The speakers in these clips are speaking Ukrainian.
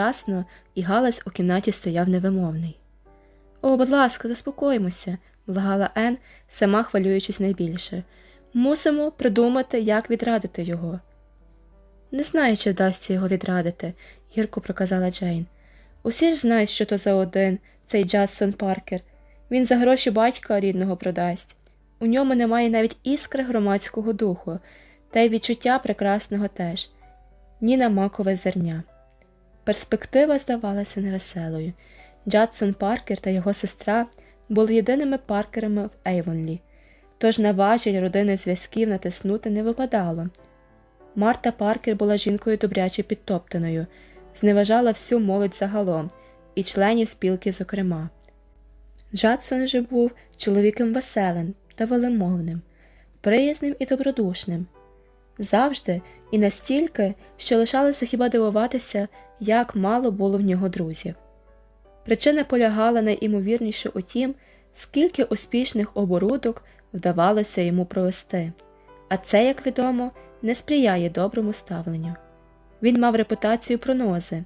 ясно, і галас у кімнаті стояв невимовний. О, будь ласка, заспокоїмося, благала Ен, сама хвилюючись найбільше. Мусимо придумати, як відрадити його. Не знаю, чи вдасться його відрадити, гірко проказала Джейн. Усі ж знають, що то за один, цей Джадсон Паркер. Він за гроші батька рідного продасть. У ньому немає навіть іскри громадського духу, та й відчуття прекрасного теж, ні на макове зерня. Перспектива здавалася невеселою. Джадсон Паркер та його сестра були єдиними Паркерами в Ейвонлі, тож на важіль родини зв'язків натиснути не випадало. Марта Паркер була жінкою добряче підтоптаною, зневажала всю молодь загалом і членів спілки, зокрема. Джадсон же був чоловіком веселим та велемовним, приязним і добродушним. Завжди і настільки, що лишалося хіба дивуватися, як мало було в нього друзів. Причина полягала найімовірніше у тім, скільки успішних оборудок вдавалося йому провести, а це, як відомо, не сприяє доброму ставленню. Він мав репутацію пронози,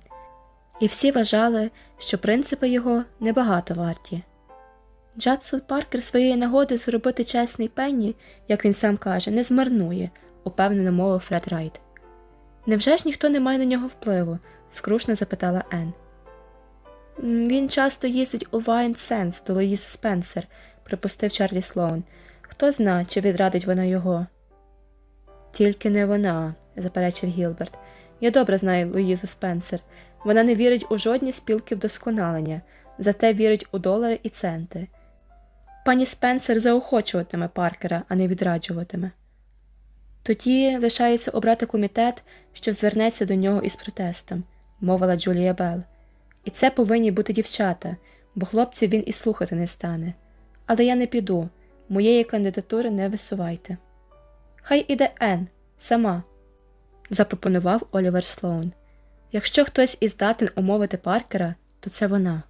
і всі вважали, що принципи його небагато варті. Джадсон Паркер своєї нагоди зробити чесний пенні, як він сам каже, не змарнує, упевнено мовив Фред Райт. Невже ж ніхто не має на нього впливу? скрушно запитала Енн. Він часто їздить у Вайт Сендс до Луїзи Спенсер, припустив Чарлі Слоун. Хто зна, чи відрадить вона його? Тільки не вона, заперечив Гілберт. Я добре знаю Луїзу Спенсер. Вона не вірить у жодні спілки вдосконалення, зате вірить у долари і центи. Пані Спенсер заохочуватиме Паркера, а не відраджуватиме. Тоді лишається обрати комітет, що звернеться до нього із протестом, мовила Джулія Белл. І це повинні бути дівчата, бо хлопців він і слухати не стане. Але я не піду, моєї кандидатури не висувайте. Хай іде Ен, сама, запропонував Олівер Слоун. Якщо хтось і здатен умовити Паркера, то це вона.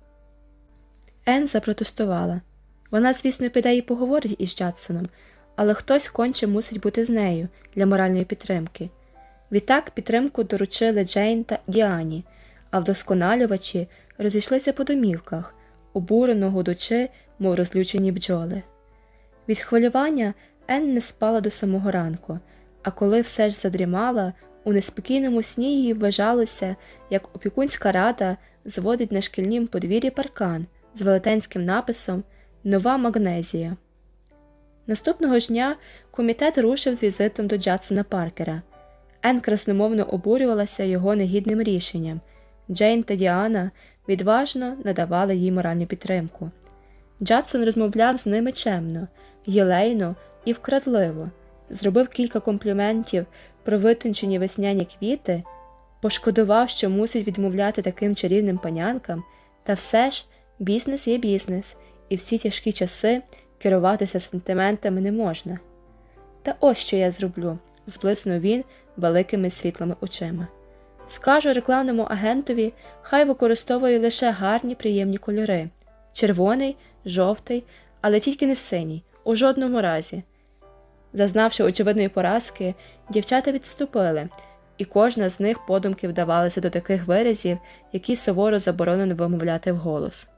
Ен запротестувала. Вона, звісно, піде і поговорить із Джадсоном, але хтось конче мусить бути з нею для моральної підтримки. Відтак підтримку доручили Джейн та Діані, а вдосконалювачі розійшлися по домівках, обурено гудучи, мов розлючені бджоли. Від хвилювання Ен не спала до самого ранку, а коли все ж задрімала, у неспокійному сні їй вважалося, як опікунська рада зводить на шкільнім подвір'ї паркан з велетенським написом Нова Магнезія. Наступного ж дня комітет рушив з візитом до Джадсона Паркера. Ен красномовно обурювалася його негідним рішенням. Джейн та Діана відважно надавали їй моральну підтримку. Джадсон розмовляв з ними чемно, єлейно і вкрадливо, зробив кілька компліментів про витончені весняні квіти, пошкодував, що мусить відмовляти таким чарівним панянкам, та все ж бізнес є бізнес, і всі тяжкі часи керуватися сентиментами не можна. Та ось що я зроблю, зблиснув він великими світлими очима. Скажу рекламному агентові, хай використовує лише гарні приємні кольори червоний, жовтий, але тільки не синій, у жодному разі. Зазнавши очевидної поразки, дівчата відступили, і кожна з них подумки вдавалася до таких виразів, які суворо заборонено вимовляти вголос.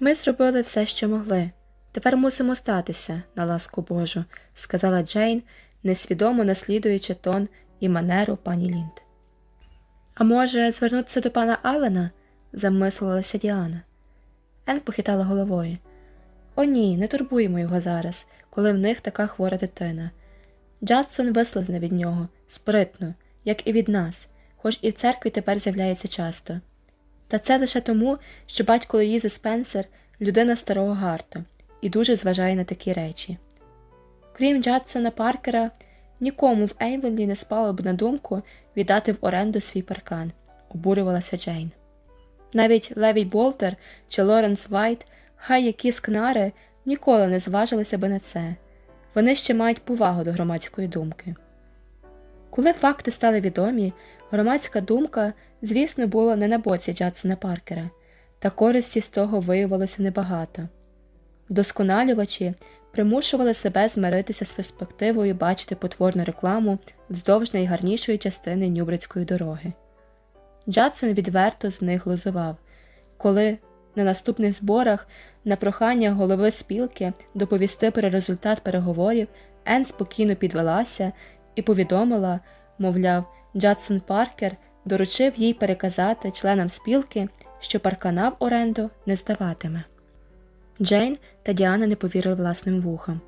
Ми зробили все, що могли. Тепер мусимо статися, на ласку Божу, сказала Джейн, несвідомо наслідуючи тон і манеру пані Лінд. А може, звернутися до пана Алена? замислилася Діана. Ен похитала головою. О, ні, не турбуємо його зараз, коли в них така хвора дитина. Джадсон вислизне від нього, спритно, як і від нас, хоч і в церкві тепер з'являється часто. Та це лише тому, що батько Луїзи Спенсер людина старого гарту і дуже зважає на такі речі. Крім Джадсона Паркера, нікому в Ейвонлі не спало б на думку віддати в оренду свій паркан, обурювалася Джейн. Навіть Леві Болтер чи Лоренс Вайт, хай які скнари ніколи не зважилися би на це вони ще мають повагу до громадської думки. Коли факти стали відомі, громадська думка, звісно, була не на боці Джадсона Паркера, та користі з того виявилося небагато. Вдосконалювачі примушували себе змиритися з перспективою бачити потворну рекламу вздовж найгарнішої частини Нюбрицької дороги. Джадсон відверто з них глузував. Коли на наступних зборах на прохання голови спілки доповісти про результат переговорів, Енн спокійно підвелася і повідомила, мовляв, Джадсон Паркер доручив їй переказати членам спілки, що паркана в оренду не здаватиме. Джейн та Діана не повірили власним вухам.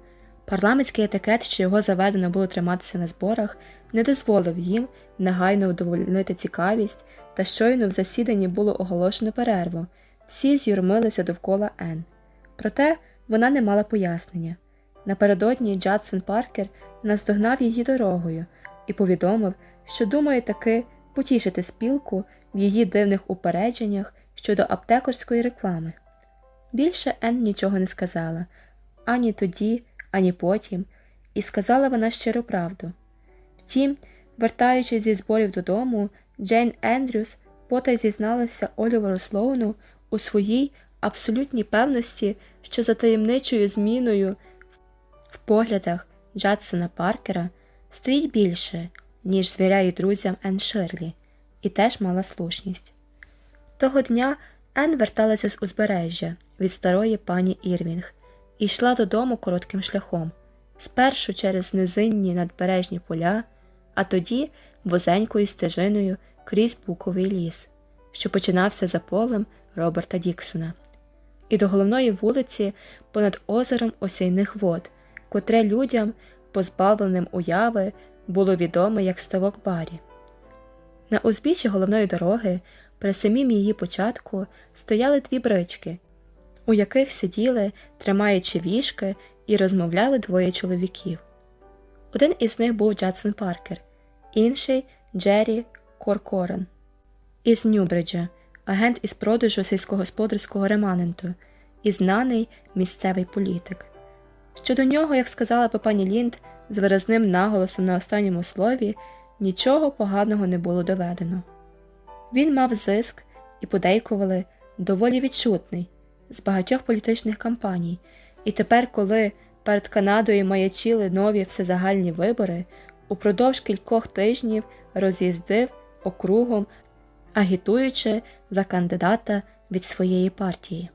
Парламентський етикет, що його заведено було триматися на зборах, не дозволив їм негайно вдовольнити цікавість, та щойно в засіданні було оголошено перерву. Всі з'юрмилися довкола Енн. Проте вона не мала пояснення. Напередодні Джадсон Паркер наздогнав її дорогою і повідомив, що думає таки потішити спілку в її дивних упередженнях щодо аптекарської реклами. Більше Ен нічого не сказала ані тоді, ані потім, і сказала вона щиру правду. Втім, вертаючись зі зборів додому, Джейн Ендрюс потай зізналася Оліверу Слоуну у своїй абсолютній певності, що за таємничою зміною в поглядах Джадсона Паркера стоїть більше, ніж звіряє друзям Ен Ширлі, і теж мала слушність. Того дня Ен верталася з узбережжя від старої пані Ірвінг. І йшла додому коротким шляхом, спершу через низинні надбережні поля, а тоді возенькою стежиною крізь буковий ліс, що починався за полем Роберта Діксона, і до головної вулиці понад озером осяйних вод, котре людям, позбавленим уяви, було відоме як ставок барі. На узбіччі головної дороги, при самім її початку, стояли дві брички, у яких сиділи, тримаючи вішки, і розмовляли двоє чоловіків. Один із них був Джадсон Паркер, інший Джері Коркорен із Нюбриджа, агент із продажу сільськогосподарського реманенту і знаний місцевий політик. Щодо нього, як сказала пані Лінд, з виразним наголосом на останньому слові, нічого поганого не було доведено. Він мав зиск і подейкували доволі відчутний з багатьох політичних кампаній, і тепер, коли перед Канадою маячили нові всезагальні вибори, упродовж кількох тижнів роз'їздив округом, агітуючи за кандидата від своєї партії.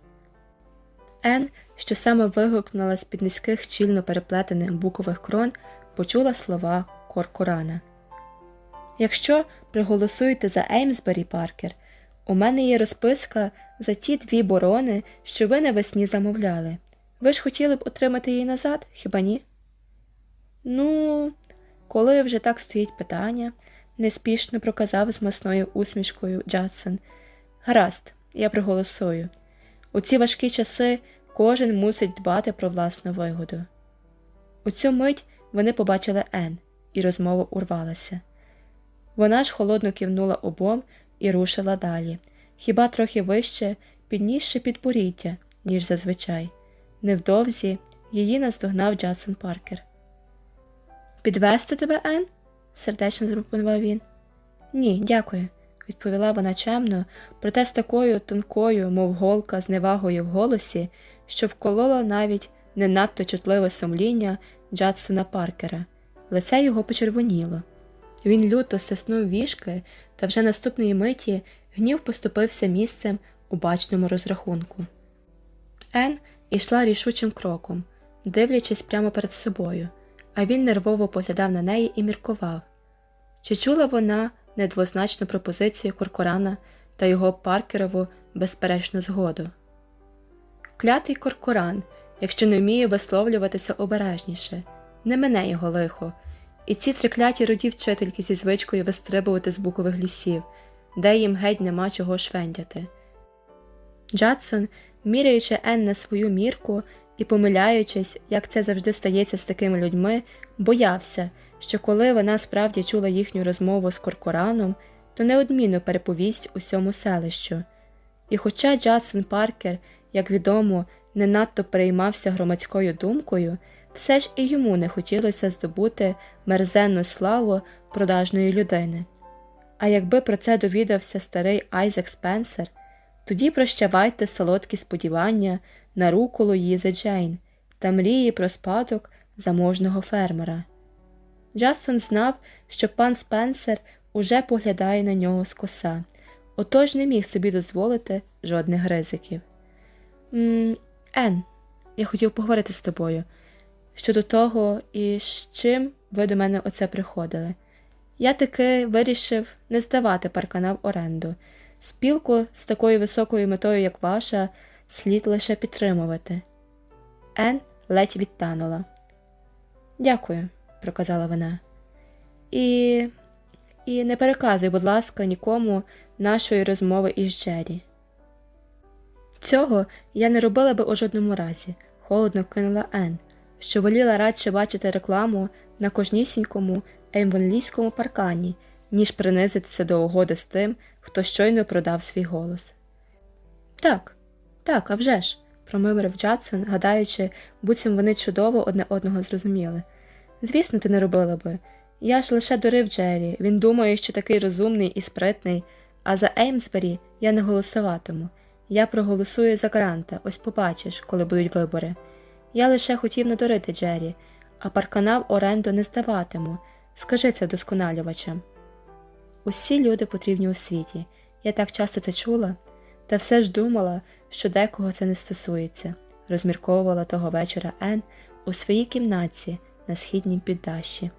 Ен, що саме вигукнула з під низьких щільно переплетених букових крон, почула слова Коркорана. Якщо проголосуєте за Еймсбері Паркер, у мене є розписка за ті дві борони, що ви навесні замовляли. Ви ж хотіли б отримати її назад, хіба ні? Ну, коли вже так стоїть питання, неспішно проказав з масною усмішкою Джадсон. Гаразд, я проголосую. У ці важкі часи кожен мусить дбати про власну вигоду. У цю мить вони побачили Ен, і розмова урвалася. Вона ж холодно кивнула обом і рушила далі, хіба трохи вище, піднісши підборіддя, ніж зазвичай. Невдовзі її наздогнав Джадсон Паркер. Підвести тебе, Ен? сердечно запропонував він. Ні, дякую, відповіла вона чемно, проте з такою тонкою, мов голка, зневагою в голосі, що вколола навіть не надто чутливе сумління Джадсона Паркера. Лице його почервоніло. Він люто стиснув вішки, та вже наступної миті гнів поступився місцем у бачному розрахунку. Ен ішла рішучим кроком, дивлячись прямо перед собою, а він нервово поглядав на неї і міркував. Чи чула вона недвозначну пропозицію Коркорана та його паркерову безперечну згоду? Клятий Коркоран, якщо не вміє висловлюватися обережніше, не мене його лихо, і ці трикляті роді вчительки зі звичкою вистрибувати з букових лісів, де їм геть нема чого швендяти. Джадсон, міряючи Ен на свою мірку і помиляючись, як це завжди стається з такими людьми, боявся, що коли вона справді чула їхню розмову з Коркораном, то неодмінно переповість усьому селищу. І хоча Джадсон Паркер, як відомо, не надто переймався громадською думкою, все ж і йому не хотілося здобути мерзенну славу продажної людини. А якби про це довідався старий Айзек Спенсер, тоді прощавайте солодкі сподівання на руку Луїзи Джейн та мрії про спадок заможного фермера. Джастон знав, що пан Спенсер уже поглядає на нього скоса, отож не міг собі дозволити жодних ризиків. «М, Ен, я хотів поговорити з тобою щодо того, і з чим ви до мене оце приходили. Я таки вирішив не здавати паркана в оренду. Спілку з такою високою метою, як ваша, слід лише підтримувати. Ен ледь відтанула. Дякую, проказала вона. І. І не переказуй, будь ласка, нікому нашої розмови із Джері. Цього я не робила би у жодному разі, холодно кинула Ен, що воліла радше бачити рекламу на кожнісінькому еймвонлійському паркані, ніж принизитися до угоди з тим, хто щойно продав свій голос. Так, так, а вже ж, промимрив Джадсон, гадаючи, буцім вони чудово одне одного зрозуміли. Звісно, ти не робила би. Я ж лише дурив Джері, він думає, що такий розумний і спритний, а за Еймсбері я не голосуватиму. Я проголосую за Гранта, ось побачиш, коли будуть вибори. Я лише хотів надурити Джері, а паркана в оренду не здаватиму. Скажи це досконалювачам. Усі люди потрібні у світі. Я так часто це чула, та все ж думала, що декого це не стосується, розмірковувала того вечора Ен у своїй кімнатці на східнім піддащі.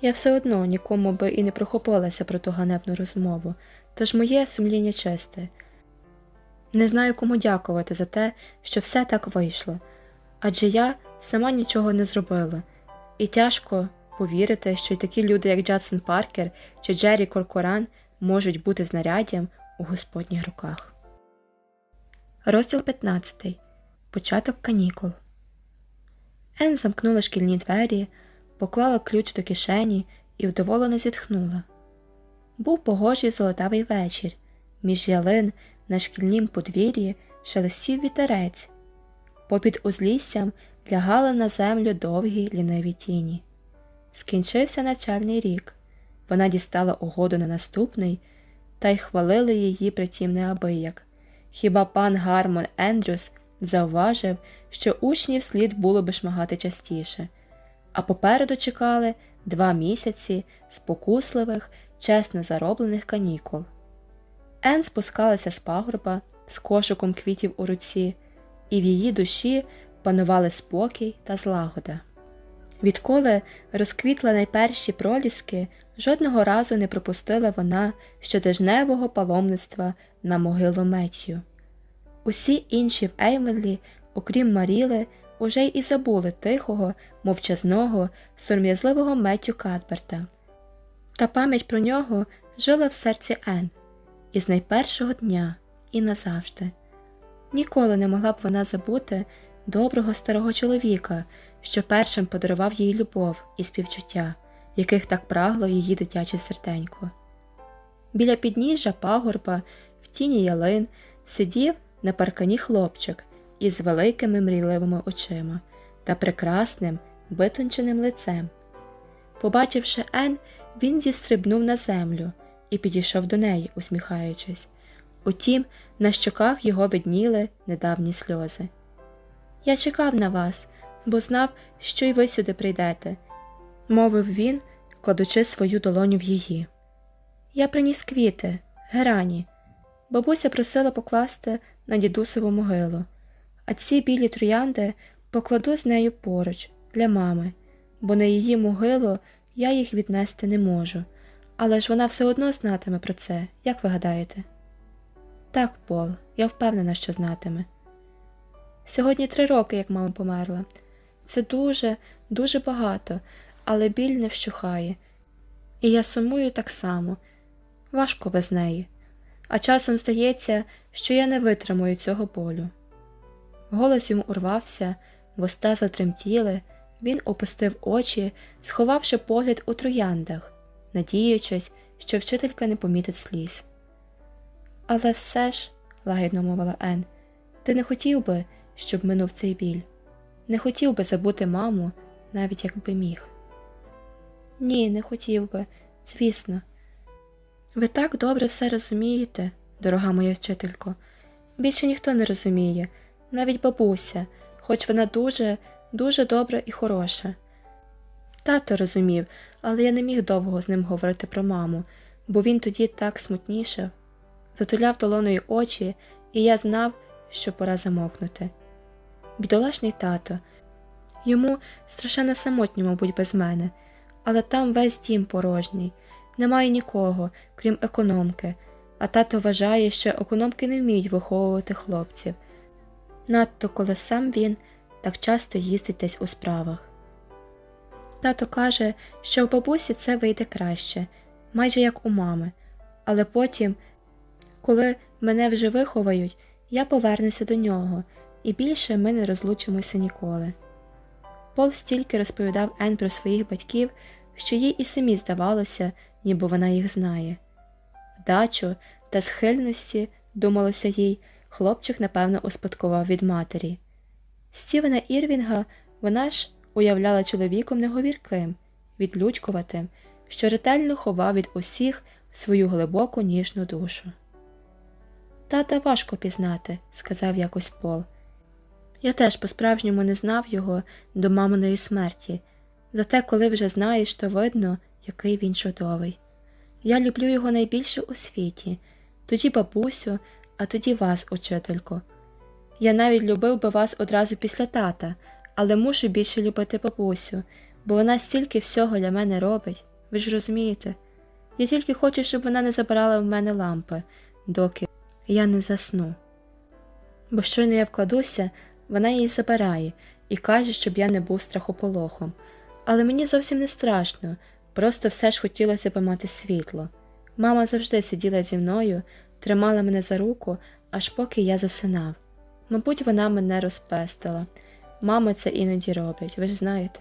Я все одно нікому би і не прохопилася про ту ганебну розмову, тож моє сумління чисте. Не знаю, кому дякувати за те, що все так вийшло, адже я сама нічого не зробила, і тяжко повірити, що й такі люди, як Джадсон Паркер чи Джері Коркоран, можуть бути знаряддям у господніх руках. Розділ 15. Початок канікул. Ен замкнула шкільні двері, поклала ключ до кишені і вдоволено зітхнула. Був погожий золотавий вечір. Між ялин на шкільнім подвір'ї шелестів вітерець. Попід узліссям лягали на землю довгі ліниві тіні. Скінчився навчальний рік. Вона дістала угоду на наступний, та й хвалили її притім неабияк. Хіба пан Гармон Ендрюс зауважив, що учнів слід було би шмагати частіше, а попереду чекали два місяці спокусливих, чесно зароблених канікул. Ен спускалася з пагорба з кошиком квітів у руці, і в її душі панували спокій та злагода. Відколи розквітла найперші проліски, жодного разу не пропустила вона щотижневого паломництва на могилу Меттю. Усі інші в Еймелі, окрім Маріли, уже й забули тихого, мовчазного, сором'язливого Меттю Кадберта. Та пам'ять про нього жила в серці Ен із найпершого дня і назавжди. Ніколи не могла б вона забути доброго старого чоловіка, що першим подарував їй любов і співчуття, яких так прагло її дитяче серденько. Біля підніжжя пагорба, в тіні ялин, сидів на паркані хлопчик із великими мрійливими очима та прекрасним, витонченим лицем. Побачивши Ен, він зістрибнув на землю і підійшов до неї, усміхаючись. Утім, на щоках його видніли недавні сльози. Я чекав на вас, бо знав, що й ви сюди прийдете, мовив він, кладучи свою долоню в її. Я приніс квіти, герані. Бабуся просила покласти на дідусову могилу, а ці білі троянди покладу з нею поруч для мами, бо на її могилу я їх віднести не можу, але ж вона все одно знатиме про це, як ви гадаєте? Так, Пол, я впевнена, що знатиме. Сьогодні три роки, як мама померла. Це дуже, дуже багато, але біль не вщухає. І я сумую так само важко без неї, а часом здається, що я не витримую цього болю. Голос йому урвався, вуста затремтіли, він опустив очі, сховавши погляд у трояндах, надіючись, що вчителька не помітить сліз. Але все ж, лагідно мовила Ен, ти не хотів би, щоб минув цей біль, не хотів би забути маму, навіть якби міг. Ні, не хотів би, звісно. Ви так добре все розумієте, дорога моя вчителько. Більше ніхто не розуміє, навіть бабуся, хоч вона дуже, дуже добра і хороша. Тато розумів, але я не міг довго з ним говорити про маму, бо він тоді так смутнішав. Затуляв долоною очі, і я знав, що пора замовкнути. Бідолашний тато, йому страшенно самотньо, мабуть, без мене, але там весь дім порожній, немає нікого, крім економки, а тато вважає, що економки не вміють виховувати хлопців, надто коли сам він так часто їздить десь у справах. Тато каже, що в бабусі це вийде краще, майже як у мами, але потім, коли мене вже виховають, я повернуся до нього, і більше ми не розлучимося ніколи. Пол стільки розповідав Ен про своїх батьків, що їй і самі здавалося, ніби вона їх знає. Вдачу та схильності, думалося їй, хлопчик, напевно, успадкував від матері. Стівена Ірвінга вона ж уявляла чоловіком неговірким, відлюдькуватим, що ретельно ховав від усіх свою глибоку ніжну душу. Тата важко пізнати, сказав якось Пол. Я теж по-справжньому не знав його до маминої смерті, зате коли вже знаєш, то видно, який він чудовий. Я люблю його найбільше у світі, тоді бабусю, а тоді вас, учителько. Я навіть любив би вас одразу після тата, але мушу більше любити бабусю, бо вона стільки всього для мене робить, ви ж розумієте. Я тільки хочу, щоб вона не забирала в мене лампи, доки я не засну. Бо щойно я вкладуся, вона її забирає і каже, щоб я не був страхополохом. Але мені зовсім не страшно, просто все ж хотілося б мати світло. Мама завжди сиділа зі мною, тримала мене за руку, аж поки я засинав. Мабуть, вона мене розпестила. Мама це іноді робить, ви ж знаєте?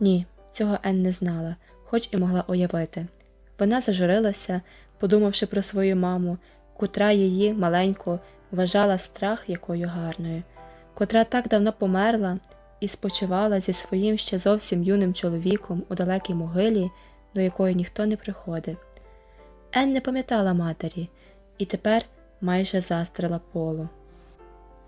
Ні, цього Ен не знала, хоч і могла уявити. Вона зажурилася, подумавши про свою маму, котра її маленьку вважала страх якою гарною, котра так давно померла і спочивала зі своїм ще зовсім юним чоловіком у далекій могилі, до якої ніхто не приходив. Ен не пам'ятала матері і тепер майже застрила полу.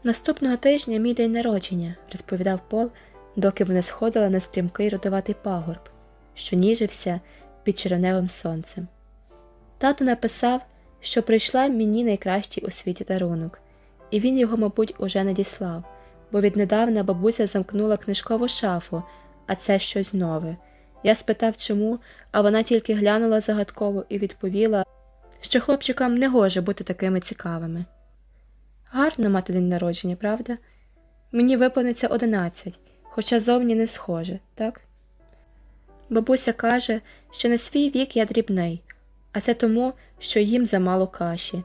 Наступного тижня мій день народження, розповідав Пол, доки вони сходили на стрімкий родоватий пагорб, що ніжився під червневим сонцем. Тато написав, що прийшла мені найкращий у світі дарунок, і він його, мабуть, уже надіслав, бо віднедавна бабуся замкнула книжкову шафу, а це щось нове. Я спитав чому, а вона тільки глянула загадково і відповіла, що хлопчикам не гоже бути такими цікавими. Гарно мати день народження, правда? Мені виповниться одинадцять, хоча зовні не схоже, так? Бабуся каже, що на свій вік я дрібний, а це тому, що їм замало каші.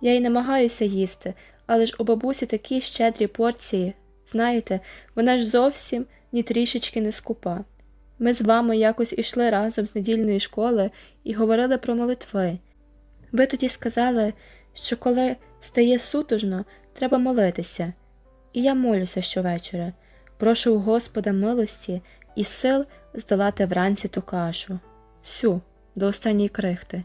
Я й намагаюся їсти, але ж у бабусі такі щедрі порції. Знаєте, вона ж зовсім ні трішечки не скупа. Ми з вами якось ішли разом з недільної школи і говорили про молитви. Ви тоді сказали, що коли стає сутужно, треба молитися. І я молюся щовечора, прошу у Господа милості і сил здолати вранці ту кашу. Всю, до останньої крихти.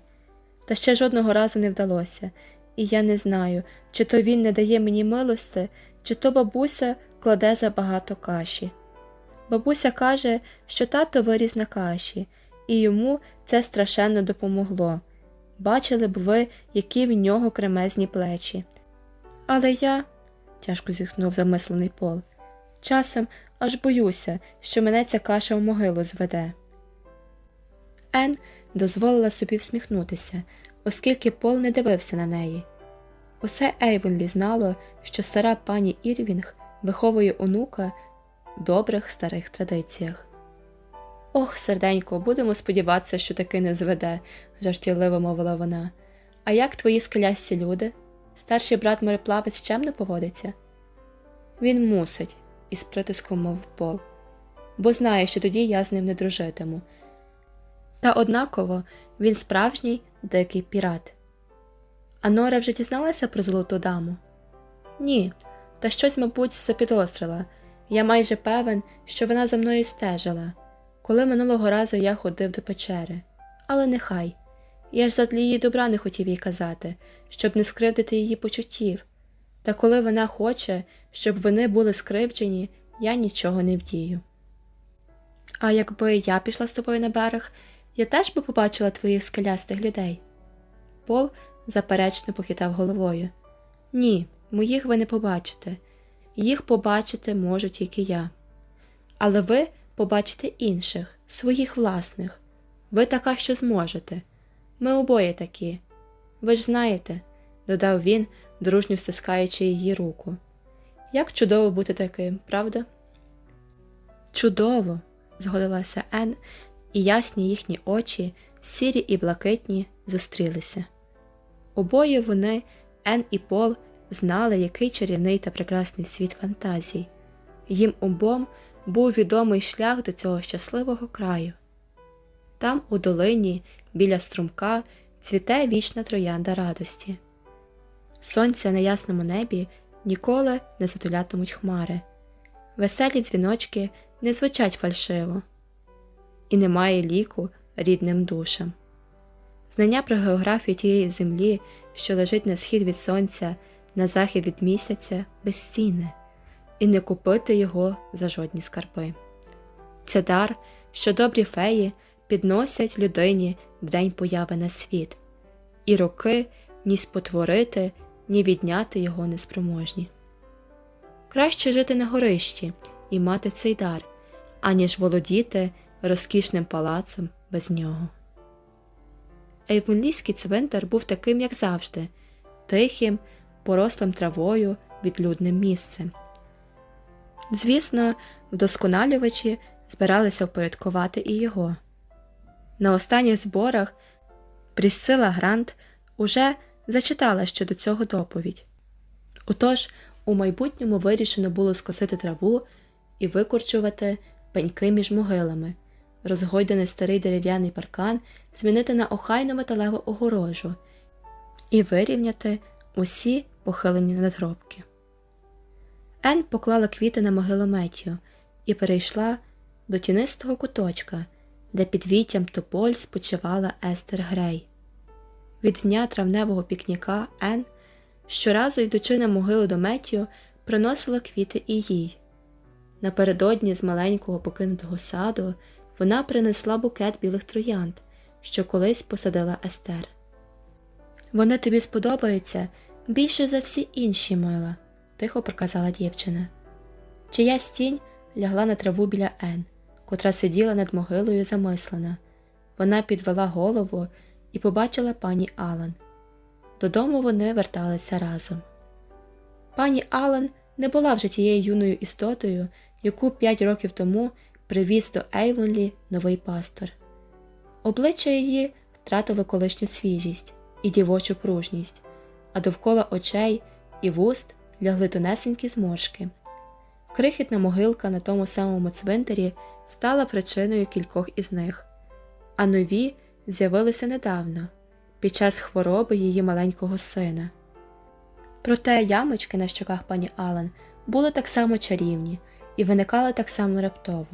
Та ще жодного разу не вдалося, і я не знаю, чи то він не дає мені милости, чи то бабуся кладе забагато каші. Бабуся каже, що тато виріс на каші, і йому це страшенно допомогло. Бачили б ви, які в нього кремезні плечі. Але я, тяжко зітхнув замислений пол, часом аж боюся, що мене ця каша в могилу зведе. Ен дозволила собі всміхнутися, оскільки Пол не дивився на неї. Усе Ейвенлі знало, що стара пані Ірвінг виховує онука в добрих старих традиціях. Ох, серденько, будемо сподіватися, що таки не зведе, жартівливо мовила вона. А як твої скелясті люди? Старший брат мореплавець чемно поводиться? Він мусить, із притиском мов пол, бо знає, що тоді я з ним не дружитиму. Та однаково він справжній дикий пірат. А Нора вже дізналася про золоту даму? Ні, та щось, мабуть, запідозрила. Я майже певен, що вона за мною стежила коли минулого разу я ходив до печери. Але нехай. Я ж задлі її добра не хотів їй казати, щоб не скривдити її почуттів. Та коли вона хоче, щоб вони були скривджені, я нічого не вдію. А якби я пішла з тобою на берег, я теж би побачила твоїх скелястих людей. Пол заперечно похитав головою. Ні, моїх ви не побачите. Їх побачити можу тільки я. Але ви побачите інших, своїх власних. Ви така, що зможете. Ми обоє такі. Ви ж знаєте, додав він, дружньо стискаючи її руку. Як чудово бути таким, правда? Чудово, згодилася Ен, і ясні їхні очі, сірі і блакитні, зустрілися. Обоє вони, Ен і Пол, знали, який чарівний та прекрасний світ фантазій. Їм обом був відомий шлях до цього щасливого краю. Там, у долині, біля струмка, цвіте вічна троянда радості. Сонця на ясному небі ніколи не затулятимуть хмари, веселі дзвіночки не звучать фальшиво, і немає ліку рідним душам. Знання про географію тієї землі, що лежить на схід від сонця, на захід від місяця, безцінне, і не купити його за жодні скарби. Це дар, що добрі феї підносять людині в день появи на світ, і роки ні спотворити, ні відняти його неспроможні. Краще жити на горищі і мати цей дар, аніж володіти розкішним палацом без нього. Ейвонлійський цвинтар був таким, як завжди, тихим, порослим травою, відлюдним місцем. Звісно, вдосконалювачі збиралися впорядкувати і його. На останніх зборах Прісцила Грант уже зачитала щодо цього доповідь. Отож, у майбутньому вирішено було скосити траву і викорчувати пеньки між могилами, розгойданий старий дерев'яний паркан змінити на охайну металеву огорожу і вирівняти усі похилені надгробки. Ен поклала квіти на могилу Меттю і перейшла до тінистого куточка, де під віттям тополь спочивала Естер Грей. Від дня травневого пікніка Ен, щоразу йдучи на могилу до Меттю, приносила квіти і їй. Напередодні з маленького покинутого саду вона принесла букет білих троянд, що колись посадила Естер. Вони тобі сподобаються більше за всі інші мила, тихо проказала дівчина. Чиясь тінь лягла на траву біля Ен, котра сиділа над могилою замислена. Вона підвела голову і побачила пані Алан. Додому вони верталися разом. Пані Алан не була вже тією юною істотою, яку п'ять років тому привіз до Ейвонлі новий пастор. Обличчя її втратило колишню свіжість і дівочу пружність, а довкола очей і вуст лягли тонесенькі зморшки. Крихітна могилка на тому самому цвинтарі стала причиною кількох із них, а нові з'явилися недавно, під час хвороби її маленького сина. Проте ямочки на щоках пані Алан були так само чарівні і виникали так само раптово.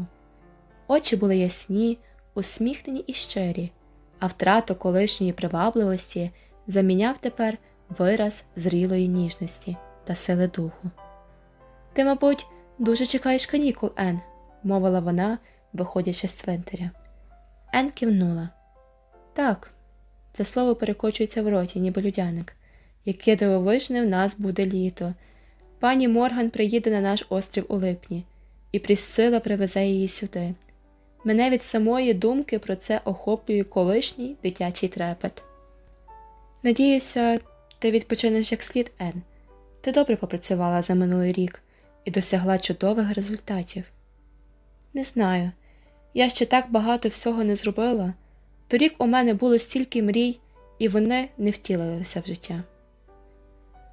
Очі були ясні, усміхнені і щирі, а втрату колишньої привабливості заміняв тепер вираз зрілої ніжності та сили духу. Ти, мабуть, дуже чекаєш канікул, Ен, мовила вона, виходячи з цвинтаря. Ен кивнула. Так, це слово перекочується в роті, ніби людяник. Яке дивовижне в нас буде літо. Пані Морган приїде на наш острів у липні, і Прісцила привезе її сюди. Мене від самої думки про це охоплює колишній дитячий трепет. Надіюся, ти відпочинеш як слід, Ен. Ти добре попрацювала за минулий рік і досягла чудових результатів. Не знаю, я ще так багато всього не зробила. Торік у мене було стільки мрій, і вони не втілилися в життя.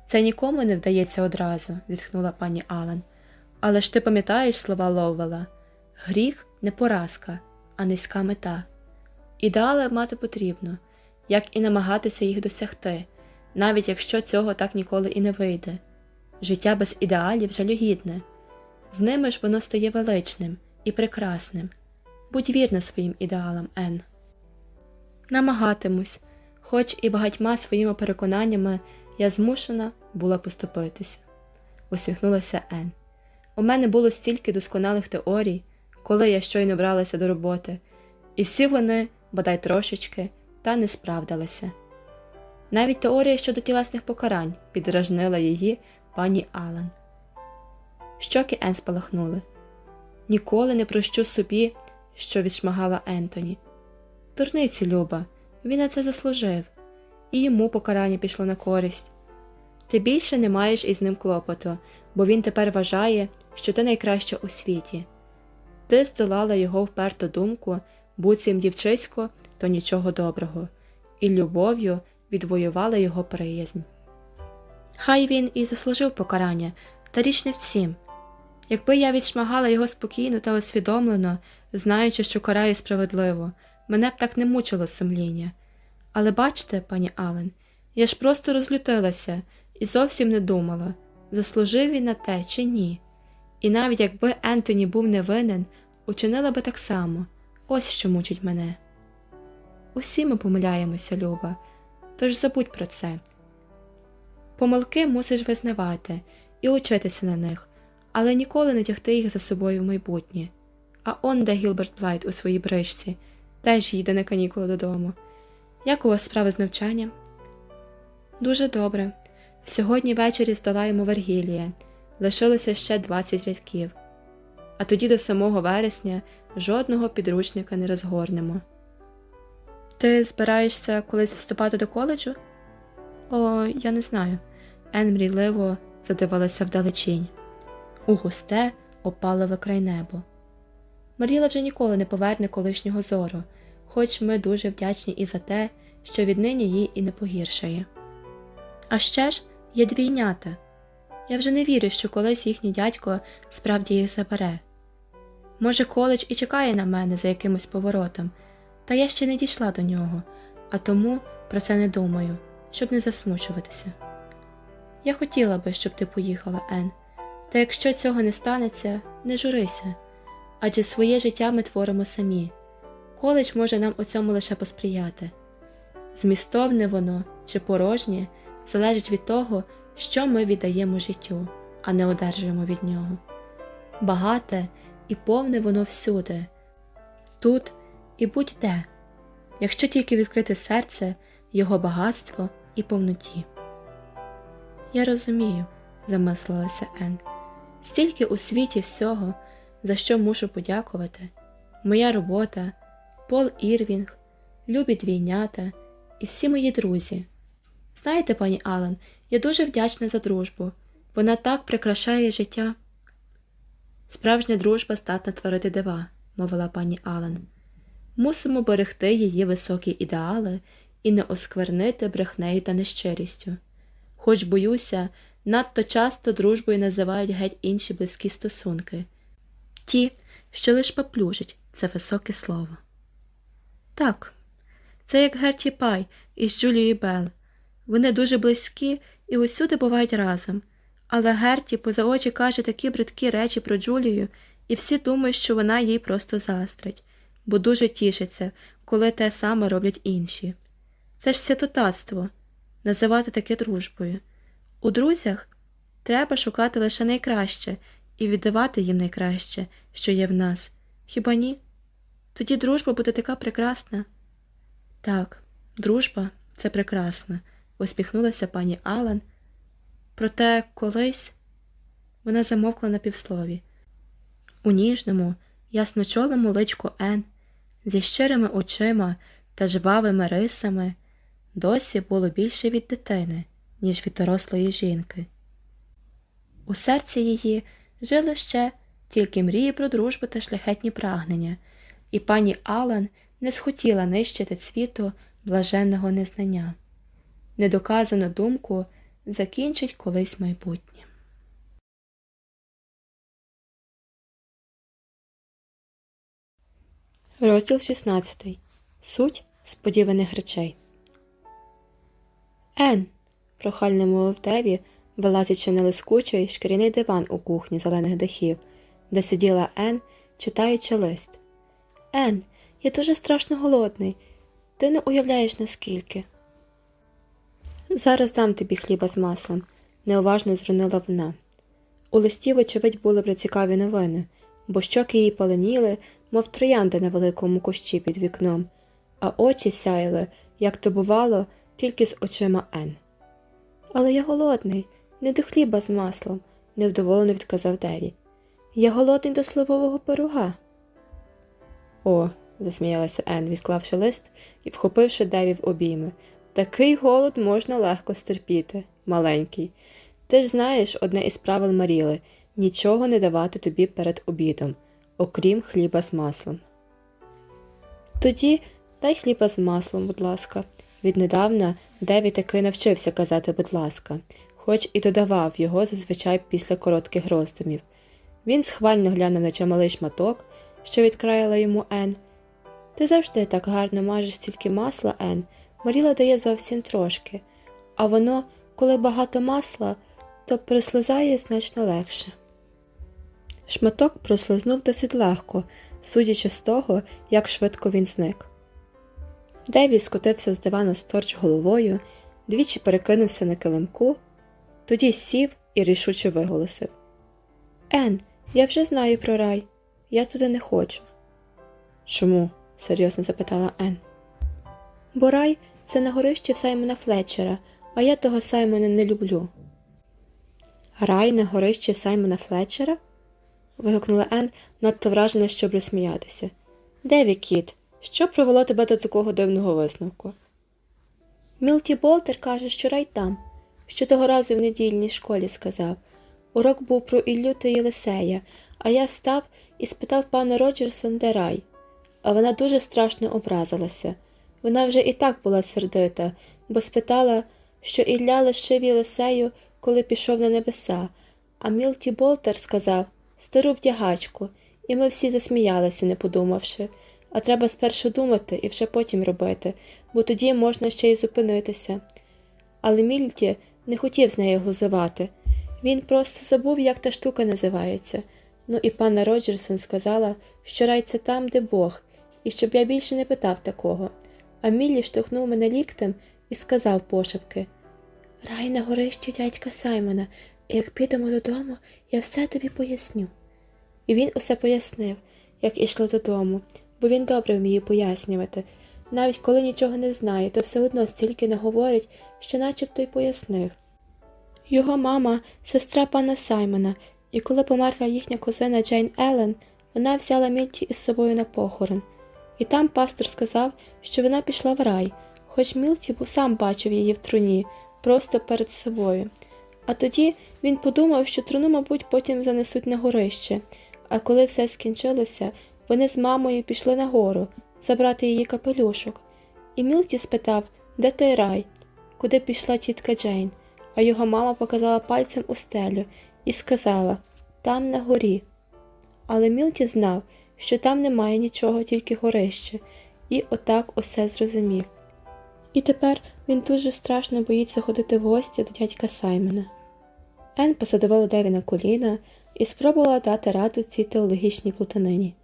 Це нікому не вдається одразу, зітхнула пані Алан. Але ж ти пам'ятаєш слова Ловвела гріх не поразка, а низька мета. Ідеали мати потрібно, як і намагатися їх досягти, навіть якщо цього так ніколи і не вийде. Життя без ідеалів жалюгідне, з ними ж воно стає величним і прекрасним. Будь вірна своїм ідеалам, Ен. Намагатимусь, хоч і багатьма своїми переконаннями я змушена була поступитися, усміхнулася Ен. У мене було стільки досконалих теорій, коли я щойно бралася до роботи, і всі вони, бодай трошечки, та не справдалися. Навіть теорія щодо тілесних покарань підражнила її пані Алан. Щоки Ен спалахнули. Ніколи не прощу собі, що відшмагала Ентоні. Дурниці Люба, він на це заслужив, і йому покарання пішло на користь. Ти більше не маєш із ним клопоту, бо він тепер вважає, що ти найкраща у світі. Ти здолала його вперту думку, буцім дівчисько, то нічого доброго, і любов'ю відвоювала його приязнь. Хай він і заслужив покарання, та річ не в. Якби я відшмагала його спокійно та усвідомлено, знаючи, що караю справедливо, мене б так не мучило сумління. Але бачте, пані Ален, я ж просто розлютилася і зовсім не думала, заслужив він на те чи ні. І навіть якби Ентоні був невинен, учинила би так само ось що мучить мене. Усі ми помиляємося, Люба, тож забудь про це. Помилки мусиш визнавати і учитися на них, але ніколи не тягти їх за собою в майбутнє. А он де Гілберт Блайт у своїй бричці, теж їде на канікули додому. Як у вас справи з навчанням? Дуже добре. Сьогодні ввечері здолаємо Вергілія. Лишилося ще 20 рядків, а тоді до самого вересня жодного підручника не розгорнемо. Ти збираєшся колись вступати до коледжу? О, я не знаю. Ен мрійливо задивилася вдалечінь. У густе опалове край небо. Маріла вже ніколи не поверне колишнього зору, хоч ми дуже вдячні і за те, що віднині їй і не погіршає. А ще ж є двійнята. Я вже не вірю, що колись їхній дядько справді їх забере. Може, коледж і чекає на мене за якимось поворотом, та я ще не дійшла до нього, а тому про це не думаю, щоб не засмучуватися. Я хотіла би, щоб ти поїхала, Ен, та якщо цього не станеться, не журися адже своє життя ми творимо самі. Коледж може нам у цьому лише посприяти. Змістовне воно чи порожнє залежить від того, що ми віддаємо життю, а не одержуємо від нього. Багате і повне воно всюди, тут і будь-де, якщо тільки відкрити серце, його багатство і повноті. Я розумію, замислилася Ен, стільки у світі всього, за що мушу подякувати, моя робота, Пол Ірвінг, любі двійнята і всі мої друзі. Знаєте, пані Алан, я дуже вдячна за дружбу. Вона так прикрашає життя. Справжня дружба здатна творити дива, мовила пані Алан. Мусимо берегти її високі ідеали і не осквернити брехнею та нещирістю. Хоч боюся, надто часто дружбою називають геть інші близькі стосунки, ті, що лиш поплюжать це високе слово. Так, це як Герті Пай із Джулією Белл. Вони дуже близькі і усюди бувають разом, але Герті поза очі каже такі бридкі речі про Джулію, і всі думають, що вона їй просто застрить, бо дуже тішиться, коли те саме роблять інші. Це ж святотатство називати таке дружбою. У друзях треба шукати лише найкраще і віддавати їм найкраще, що є в нас. Хіба ні? Тоді дружба буде така прекрасна. Так, дружба це прекрасно, усміхнулася пані Алан. Проте колись вона замовкла на півслові. У ніжному, ясночолому личку Ен, зі щирими очима та жвавими рисами, досі було більше від дитини, ніж від дорослої жінки. У серці її жили ще тільки мрії про дружбу та шляхетні прагнення, і пані Алан не схотіла нищити цвіту блаженного незнання. Недоказану думку закінчить колись майбутнє. Розділ 16. Суть сподіваних речей. Ен. прохально мовив Деві, вилазячи на лискучий шкіряний диван у кухні зелених дахів, де сиділа Ен, читаючи лист. Ен, я дуже страшно голодний. Ти не уявляєш наскільки. Зараз дам тобі хліба з маслом, неуважно зрунила вона. У листі, вочевидь, були вже цікаві новини, бо щоки її поленіли, мов троянди на великому кущі під вікном, а очі сяяли, як то бувало, тільки з очима Ен. Але я голодний, не до хліба з маслом, невдоволено відказав Деві. Я голодний до сливового пирога. О, засміялася Ен, відклавши лист і вхопивши Деві в обійми. Такий голод можна легко стерпіти, маленький. Ти ж знаєш одне із правил Маріли нічого не давати тобі перед обідом, окрім хліба з маслом. Тоді дай хліба з маслом, будь ласка. Віднедавна Деві таки навчився казати будь ласка, хоч і додавав його зазвичай після коротких роздумів. Він схвально глянув на чималий шматок, що відкраїла йому Ен. Ти завжди так гарно мажеш стільки масла, Ен. Маріла дає зовсім трошки, а воно, коли багато масла, то прислизає значно легше. Шматок прослизнув досить легко, судячи з того, як швидко він зник. Деві скотився з дивану сторч головою, двічі перекинувся на килимку, тоді сів і рішуче виголосив Ен, я вже знаю про рай. Я туди не хочу. Чому? серйозно запитала Ен. Бо рай це на горище Саймона Флетчера, а я того Саймона не люблю. Рай на горище Саймона Флетчера? вигукнула Ен, надто вражена, щоб розсміятися. Деві, кіт, що привело тебе до такого дивного висновку? Мілті Болтер каже, що рай там, що того разу в недільній школі сказав. Урок був про Іллю та Єлисея, а я встав і спитав пана Роджерсон, де рай. А вона дуже страшно образилася. Вона вже і так була сердита, бо спитала, що Ілля лишив Єлисею, коли пішов на небеса, а Мілті Болтер сказав стару вдягачку, і ми всі засміялися, не подумавши. А треба спершу думати і вже потім робити, бо тоді можна ще й зупинитися. Але Мільті не хотів з нею глузувати. Він просто забув, як та штука називається. Ну і пана Роджерсон сказала, що рай це там, де Бог, і щоб я більше не питав такого. А Міллі штовхнув мене ліктем і сказав пошепки Рай на горищі дядька Саймона, і як підемо додому, я все тобі поясню. І він усе пояснив, як ішли додому, бо він добре вміє пояснювати. Навіть коли нічого не знає, то все одно стільки не говорить, що начебто й пояснив. Його мама сестра пана Саймона, і коли померла їхня кузина Джейн Еллен, вона взяла Мільті із собою на похорон. І там пастор сказав, що вона пішла в рай, хоч Мілті сам бачив її в труні, просто перед собою. А тоді він подумав, що труну, мабуть, потім занесуть на горище, а коли все скінчилося, вони з мамою пішли на гору забрати її капелюшок. І Мілті спитав, де той рай, куди пішла тітка Джейн, а його мама показала пальцем у стелю і сказала там на горі. Але Мілті знав, що там немає нічого, тільки горище, і отак усе зрозумів. І тепер він дуже страшно боїться ходити в гості до дядька Саймона. Ен посадовила Деві на коліна і спробувала дати раду цій теологічній плутанині.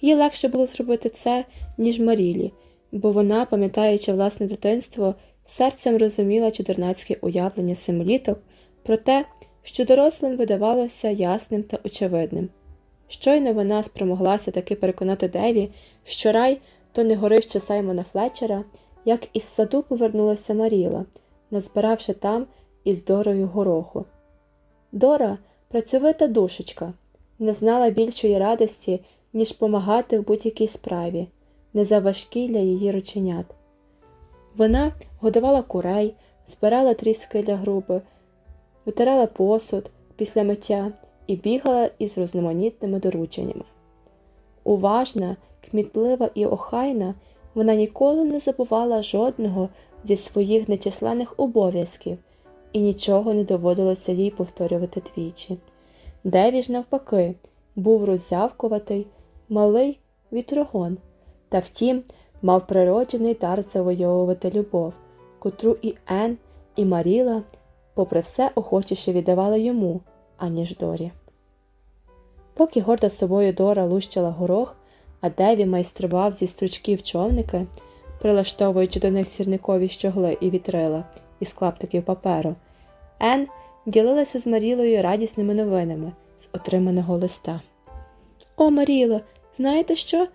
Їй легше було зробити це, ніж Марілі, бо вона, пам'ятаючи власне дитинство, серцем розуміла чудернацьке уявлення семиліток про те, що дорослим видавалося ясним та очевидним. Щойно вона спромоглася таки переконати Деві, що рай то не горище Саймона Флетчера, як із саду повернулася Маріла, назбиравши там із Дорою гороху. Дора, працьовита душечка, не знала більшої радості, ніж помагати в будь-якій справі, не заважкій для її рученят. Вона годувала курей, збирала тріски для груби, витирала посуд після миття і бігала із різноманітними дорученнями. Уважна, кмітлива і охайна, вона ніколи не забувала жодного зі своїх нечисленних обов'язків, і нічого не доводилося їй повторювати двічі. Деві ж, навпаки, був роззявкуватий, малий вітрогон, та втім, мав природжений дар завойовувати любов, котру і Ен, і Маріла, попри все охочіше віддавали йому, аніж Дорі. Поки горда собою Дора лущила горох, а Деві майстрував зі стручків човники, прилаштовуючи до них сірникові щогли і вітрила із клаптиків паперу, Ен ділилася з Марілою радісними новинами з отриманого листа. О, Маріло, знаєте що?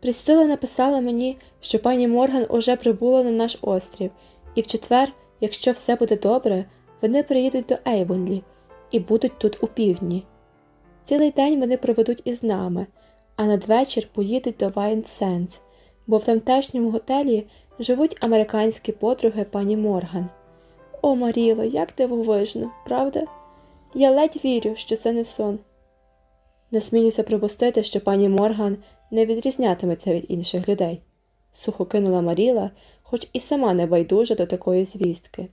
Присцила написала мені, що пані Морган уже прибула на наш острів, І в четвер, якщо все буде добре, вони приїдуть до Ейвонлі і будуть тут у півдні. Цілий день вони проведуть із нами, а надвечір поїдуть до Вайт Сендс, бо в тамтешньому готелі живуть американські подруги пані Морган. О, Маріло, як дивовижно, правда? Я ледь вірю, що це не сон. Насмілюся припустити, що пані Морган не відрізнятиметься від інших людей, сухо кинула Маріла, хоч і сама не байдужа до такої звістки.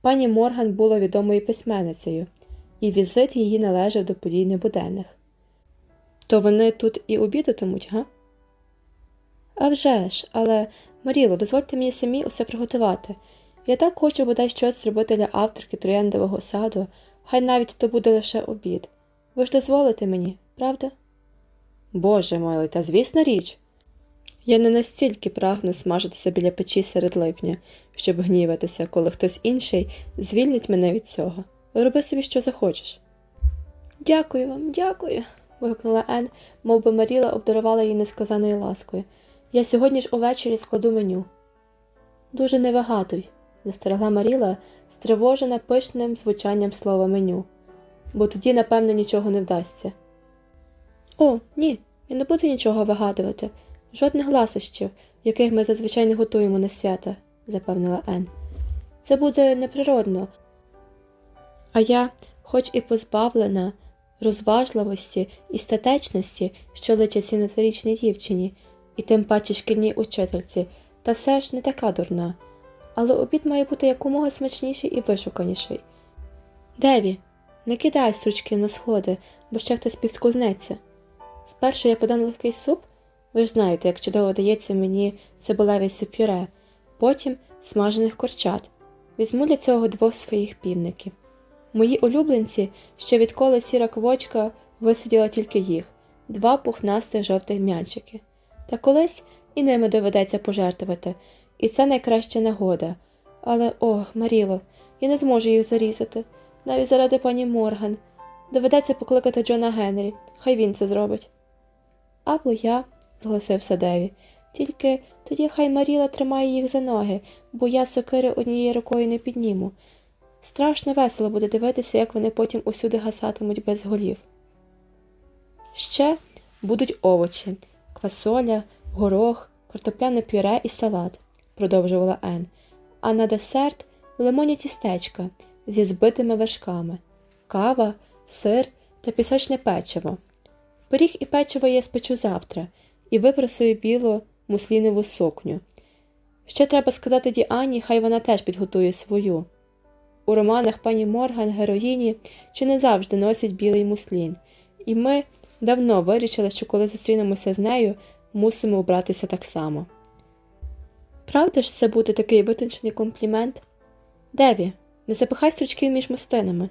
Пані Морган була відомою письменницею, і візит її належав до подій небуденних. То вони тут і обідатимуть, га? «А вже ж, але, Маріло, дозвольте мені самі усе приготувати. Я так хочу бодай щось зробити для авторки трояндового саду, хай навіть то буде лише обід. Ви ж дозволите мені, правда? Боже милий, та звісна річ. Я не настільки прагну смажитися біля печі серед липня, щоб гніватися, коли хтось інший звільнить мене від цього. Роби собі, що захочеш. Дякую вам, дякую. вигукнула Ен, мов би Маріла обдарувала її несказаною ласкою. Я сьогодні ж увечері складу меню. Дуже не вигадуй, застерегла Маріла, стривожена пишним звучанням слова меню, бо тоді, напевно, нічого не вдасться. О, ні, я не буду нічого вигадувати, жодних гласощів, яких ми зазвичай не готуємо на свята, запевнила Ен. Це буде неприродно. А я, хоч і позбавлена розважливості і статечності, що личить 17-річній дівчині, і тим паче шкільній учительці, та все ж не така дурна. Але обід має бути якомога смачніший і вишуканіший. Деві, не кидай стручки на сходи, бо ще хтось підскузнеться. Спершу я подам легкий суп, ви ж знаєте, як чудово дається мені цибулевий суп-пюре, потім смажених курчат. Візьму для цього двох своїх півників. Мої улюбленці, ще відколи сіра квочка висиділа тільки їх два пухнастих жовтих м'ячики. Та колись і ними доведеться пожертвувати, і це найкраща нагода. Але ох, Маріло, я не зможу їх зарізати, навіть заради пані Морган. Доведеться покликати Джона Генрі, хай він це зробить. Або я, зголосився Деві, тільки тоді хай Маріла тримає їх за ноги, бо я сокири однією рукою не підніму. Страшно весело буде дивитися, як вони потім усюди гасатимуть без голів. Ще будуть овочі, квасоля, горох, картопляне пюре і салат, продовжувала Ен, а на десерт лимонні тістечка зі збитими вершками, кава, сир та пісочне печиво. Пиріг і печиво я спечу завтра і випросую білу муслінову сукню. Ще треба сказати Діані, хай вона теж підготує свою. У романах пані Морган героїні чи не завжди носять білий муслін, і ми давно вирішили, що коли зустрінемося з нею, мусимо обратися так само. Правда ж це буде такий витончений комплімент? Деві, не запихай стручків між мостинами.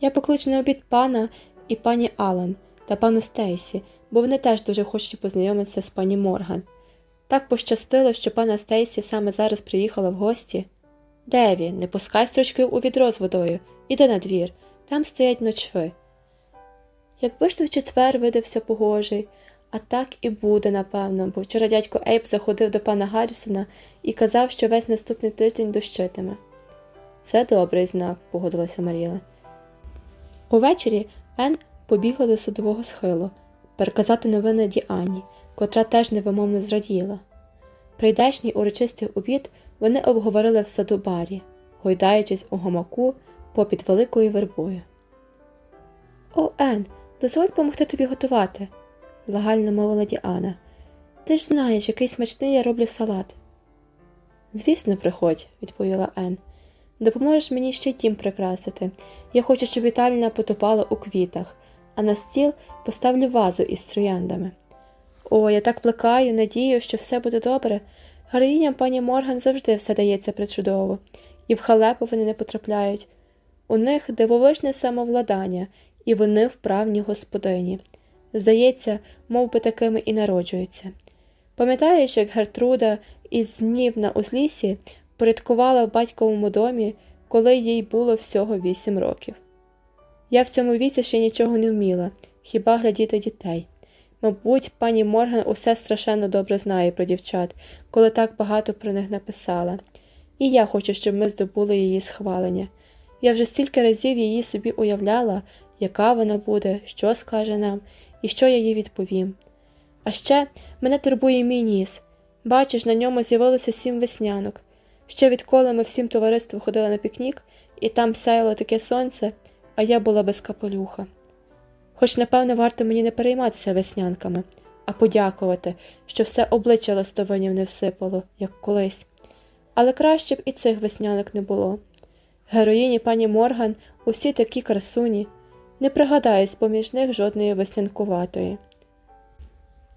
Я покличу на обід пана і пані Алан та пану Стейсі, бо вони теж дуже хочуть познайомитися з пані Морган. Так пощастило, що пана Стейсі саме зараз приїхала в гості. Деві, не пускай стручків у відро з водою, іди на двір, там стоять ночви. Якби ж то в четвер видався погожий, а так і буде, напевно, бо вчора дядько Ейб заходив до пана Гаррісона і казав, що весь наступний тиждень дощитиме. Це добрий знак, погодилася Маріла. Увечері Ен побігла до садового схилу переказати новини Діані, котра теж невимовно зраділа. Прийдешній урочистий обід вони обговорили в саду барі, гойдаючись у гамаку попід великою вербою. О, Ен, дозволь помогти тобі готувати, благально мовила Діана. Ти ж знаєш, який смачний я роблю салат. Звісно, приходь, відповіла Ен. Допоможеш мені ще тім прикрасити. Я хочу, щоб вітальня потопала у квітах, а на стіл поставлю вазу із трояндами. О, я так плекаю, надію, що все буде добре. Героїням пані Морган завжди все дається причудово, і в халепу вони не потрапляють. У них дивовижне самовладання, і вони вправні господині. Здається, мов би такими і народжуються. Пам'ятаєш, як Гертруда із днів на узлісі порядкувала в батьковому домі, коли їй було всього вісім років. Я в цьому віці ще нічого не вміла, хіба глядіти дітей. Мабуть, пані Морган усе страшенно добре знає про дівчат, коли так багато про них написала. І я хочу, щоб ми здобули її схвалення. Я вже стільки разів її собі уявляла, яка вона буде, що скаже нам і що я їй відповім. А ще мене турбує мій ніс. Бачиш, на ньому з'явилося сім веснянок. Ще відколи ми всім товариством ходили на пікнік, і там сяяло таке сонце, а я була без капелюха. Хоч, напевно, варто мені не перейматися веснянками, а подякувати, що все обличчя ластовинів не всипало, як колись. Але краще б і цих веснянок не було. Героїні пані Морган усі такі красуні, не пригадаюсь поміж них жодної веснянкуватої.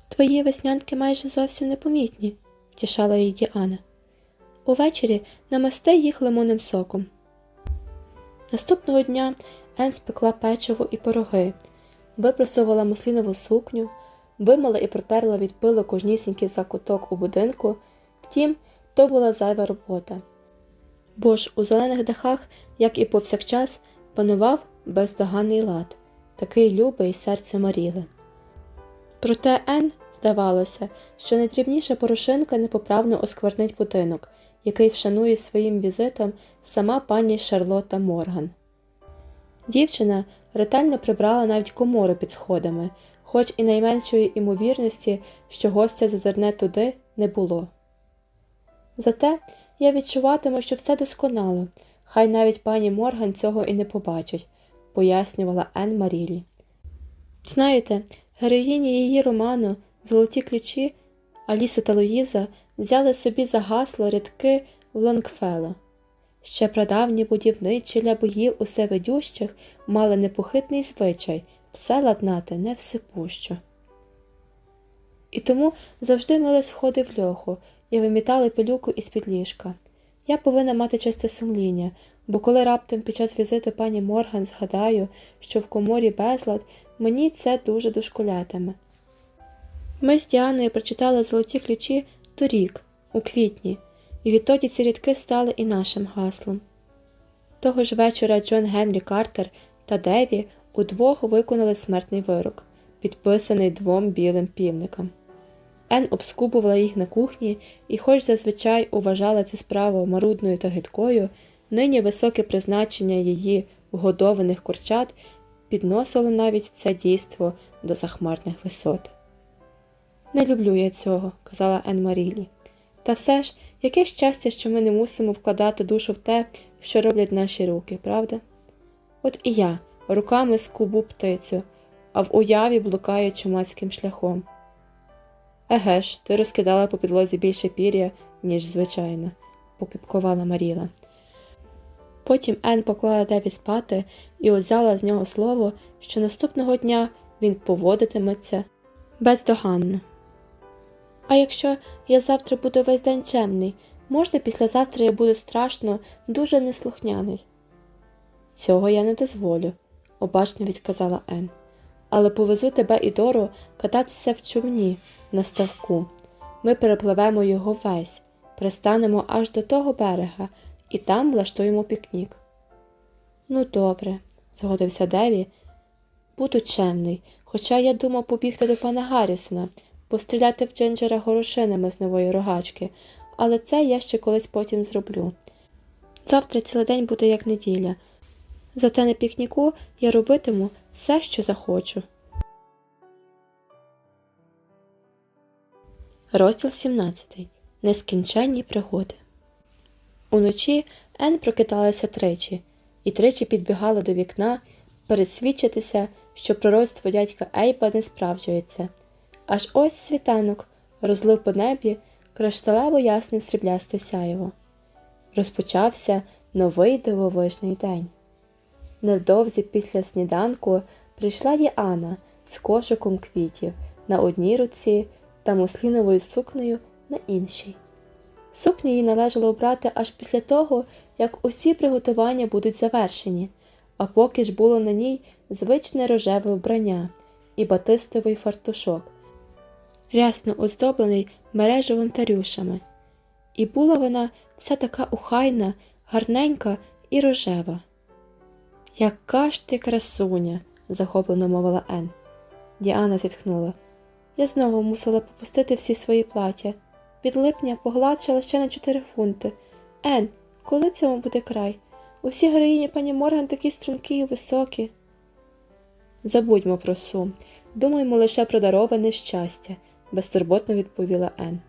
Твої веснянки майже зовсім непомітні, втішала її Діана. Увечері намасти їх лимонним соком. Наступного дня Ен спекла печиво і пироги, випросувала муслінову сукню, вимила і протерла від пилу кожнісінький закуток у будинку, втім, то була зайва робота. Бо ж у зелених дахах, як і повсякчас, панував бездоганний лад, такий любий серцю Маріли. Проте Ен здавалося, що найдрібніша порошинка непоправно осквернить будинок, який вшанує своїм візитом сама пані Шарлотта Морган. Дівчина ретельно прибрала навіть комору під сходами, хоч і найменшої імовірності, що гостя зазирне туди не було. Зате я відчуватиму, що все досконало, хай навіть пані Морган цього і не побачить, пояснювала Ен Марілі. Знаєте, героїні її роману Золоті ключі Аліса та Луїза взяли собі за гасло рядки в Лонгфело. Ще прадавні будівничі для боїв усе ведющих мали непохитний звичай все ладнати не всепущо. І тому завжди мили сходи в льоху і вимітали пилюку із під ліжка. Я повинна мати чисте сумління, бо коли раптом під час візиту пані Морган згадаю, що в коморі безлад, мені це дуже дошкулятиме. Ми з Діаною прочитали золоті ключі торік, у квітні, і відтоді ці рядки стали і нашим гаслом. Того ж вечора Джон Генрі Картер та Деві удвох виконали смертний вирок, підписаний двом білим півникам. Ен обскубувала їх на кухні і, хоч зазвичай уважала цю справу марудною та гидкою, нині високе призначення її вгодованих курчат підносило навіть це дійство до захмарних висот. Не люблю я цього, казала Ен Марілі. Та все ж, яке щастя, що ми не мусимо вкладати душу в те, що роблять наші руки, правда? От і я руками скубу птицю, а в уяві блукаю чумацьким шляхом. Еге ж, ти розкидала по підлозі більше пір'я, ніж звичайно, покипкувала Маріла. Потім Ен поклала Деві спати і взяла з нього слово, що наступного дня він поводитиметься бездоганно. А якщо я завтра буду весь день чемний, можна післязавтра я буду страшно, дуже неслухняний. Цього я не дозволю, обачно відказала Ен. Але повезу тебе і Дору кататися в човні на ставку. Ми перепливемо його весь, пристанемо аж до того берега і там влаштуємо пікнік. Ну, добре, згодився Деві. Буду чемний, хоча я думав побігти до пана Гаррісона, постріляти в Джинджера горошинами з нової рогачки, але це я ще колись потім зроблю. Завтра цілий день буде як неділя, зате на пікніку я робитиму все, що захочу. Розділ 17. Нескінченні пригоди. Уночі Ен прокидалася тричі і тричі підбігала до вікна пересвідчитися, що пророцтво дядька Ейба не справджується. Аж ось світанок розлив по небі кришталево ясне сріблясте сяєво. Розпочався новий дивовижний день. Невдовзі після сніданку прийшла Діана з кошиком квітів на одній руці та мусліновою сукнею на іншій. Сукню їй належало обрати аж після того, як усі приготування будуть завершені, а поки ж було на ній звичне рожеве вбрання і батистовий фартушок, рясно оздоблений мережевим тарюшами. І була вона вся така ухайна, гарненька і рожева. Яка ж ти красуня, захоплено мовила Ен. Діана зітхнула. Я знову мусила попустити всі свої плаття. Від липня погладшила ще на чотири фунти. Ен, коли цьому буде край? Усі героїні пані Морган такі стрункі і високі. Забудьмо про сум. Думаємо лише про дароване щастя, безтурботно відповіла Ен.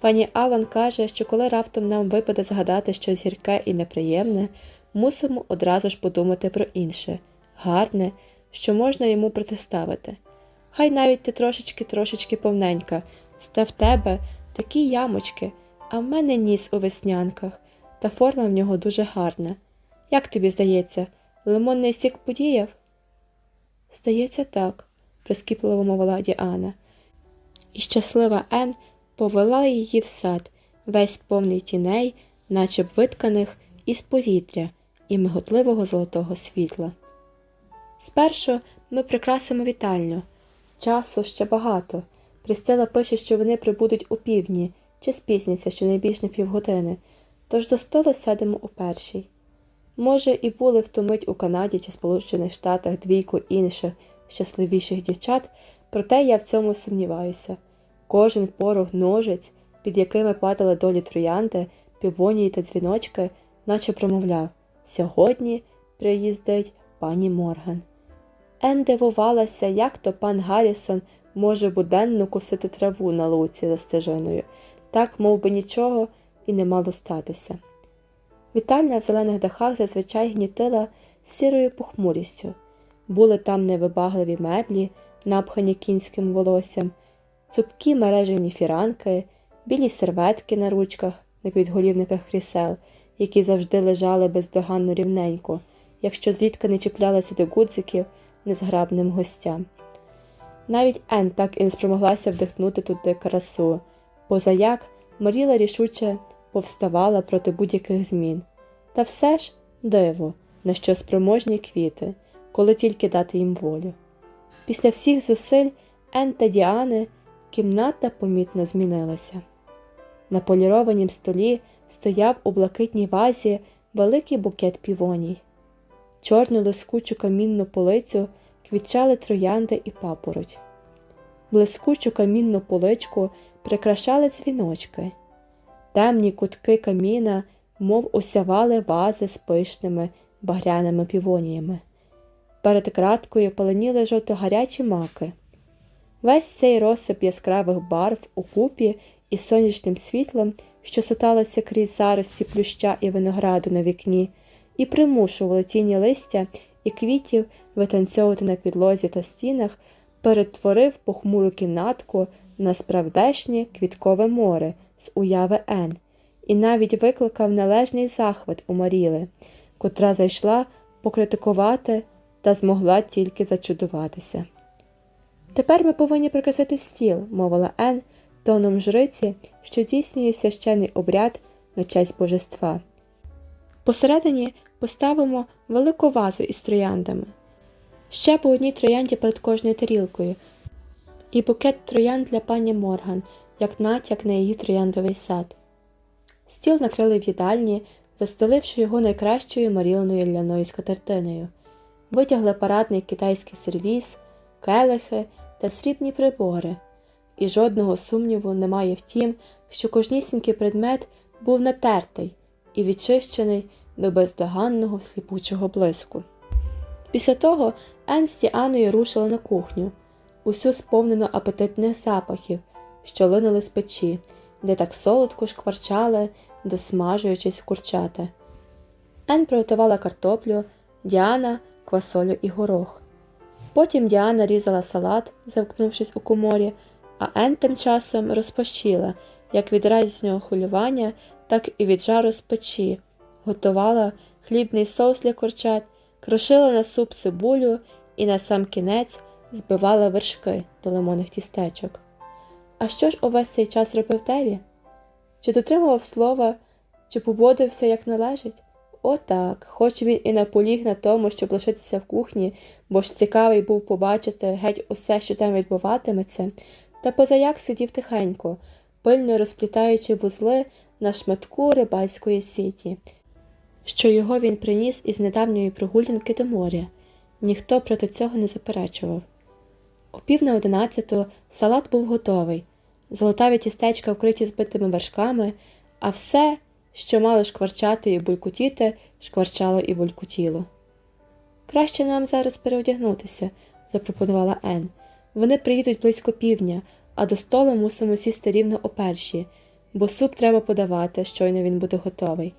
Пані Алан каже, що коли раптом нам випаде згадати щось гірке і неприємне, мусимо одразу ж подумати про інше, гарне, що можна йому протиставити. Хай навіть ти трошечки трошечки повненька, та в тебе такі ямочки, а в мене ніс у веснянках, та форма в нього дуже гарна. Як тобі здається, лимонний сік подіяв? Здається, так, прискіпливо мовила Діана. І щаслива Ен повела її в сад, весь повний тіней, наче б витканих із повітря і миготливого золотого світла. Спершу ми прикрасимо вітальню. Часу ще багато. Пристела пише, що вони прибудуть у півдні чи спізняться щонайбільш на півгодини, тож до столу сядемо у першій. Може, і були в ту мить у Канаді чи Сполучених Штатах двійку інших щасливіших дівчат, проте я в цьому сумніваюся. Кожен порог ножиць, під якими падали долі троянди, півонії та дзвіночки, наче промовляв Сьогодні приїздить пані Морган. Ен дивувалася, як то пан Гаррісон може буденно кусити траву на луці за стежиною, так мов би нічого і не мало статися. Вітальня в зелених дахах зазвичай гнітила сірою похмурістю. Були там невибагливі меблі, напхані кінським волоссям, цупкі мережевні фіранки, білі серветки на ручках, на підголівниках крісел, які завжди лежали бездоганно рівненько, якщо зрідка не чіплялися до гудзиків незграбним гостям. Навіть Ен так і не спромоглася вдихнути туди красу, позаяк Маріла рішуче повставала проти будь-яких змін. Та все ж диво, на що спроможні квіти, коли тільки дати їм волю. Після всіх зусиль Ен та Діани кімната помітно змінилася. На полірованім столі стояв у блакитній вазі великий букет півоній. Чорну лискучу камінну полицю квітчали троянди і папороть. Блискучу камінну поличку прикрашали дзвіночки. Темні кутки каміна, мов осявали вази з пишними багряними півоніями. Перед краткою паленіли жовто-гарячі маки. Весь цей розсип яскравих барв у купі із сонячним світлом, що суталося крізь зарості плюща і винограду на вікні, і примушували тіні листя і квітів витанцьовувати на підлозі та стінах, перетворив похмуру кімнатку на справдешнє квіткове море з уяви Ен, і навіть викликав належний захват у Маріли, котра зайшла покритикувати та змогла тільки зачудуватися. Тепер ми повинні прикрасити стіл, мовила Ен, тоном жриці, що здійснює священний обряд на честь божества. Посередині поставимо велику вазу із трояндами, ще по одній троянді перед кожною тарілкою, і букет троянд для пані Морган, як натяк на її трояндовий сад. Стіл накрили в їдальні, застеливши його найкращою маріленою ляною скатертиною, витягли парадний китайський сервіз, келихи та срібні прибори, і жодного сумніву немає в тім, що кожнісінький предмет був натертий і відчищений до бездоганного сліпучого блиску. Після того Ен з Діаною рушили на кухню, усю сповнену апетитних запахів, що линули з печі, де так солодко шкварчали, досмажуючись курчата. Ен приготувала картоплю, Діана квасолю і горох. Потім Діана різала салат, замкнувшись у коморі, а Ен тим часом розпощила як від радісного хвилювання, так і від жару з печі, готувала хлібний соус для курчат, крошила на суп цибулю і на сам кінець збивала вершки до лимонних тістечок. А що ж увесь цей час робив Деві? Чи дотримував слова, чи поводився як належить? Отак, хоч він і наполіг на тому, щоб лишитися в кухні, бо ж цікавий був побачити геть усе, що там відбуватиметься, та позаяк сидів тихенько, пильно розплітаючи вузли на шматку рибальської сіті, що його він приніс із недавньої прогулянки до моря. Ніхто проти цього не заперечував. О пів на одинадцяту салат був готовий, золотаві тістечка вкриті збитими вершками, а все що мало шкварчати і булькотіти, шкварчало і булькотіло. Краще нам зараз переодягнутися, запропонувала Ен. Вони приїдуть близько півдня, а до столу мусимо сісти рівно о першій, бо суп треба подавати, щойно він буде готовий.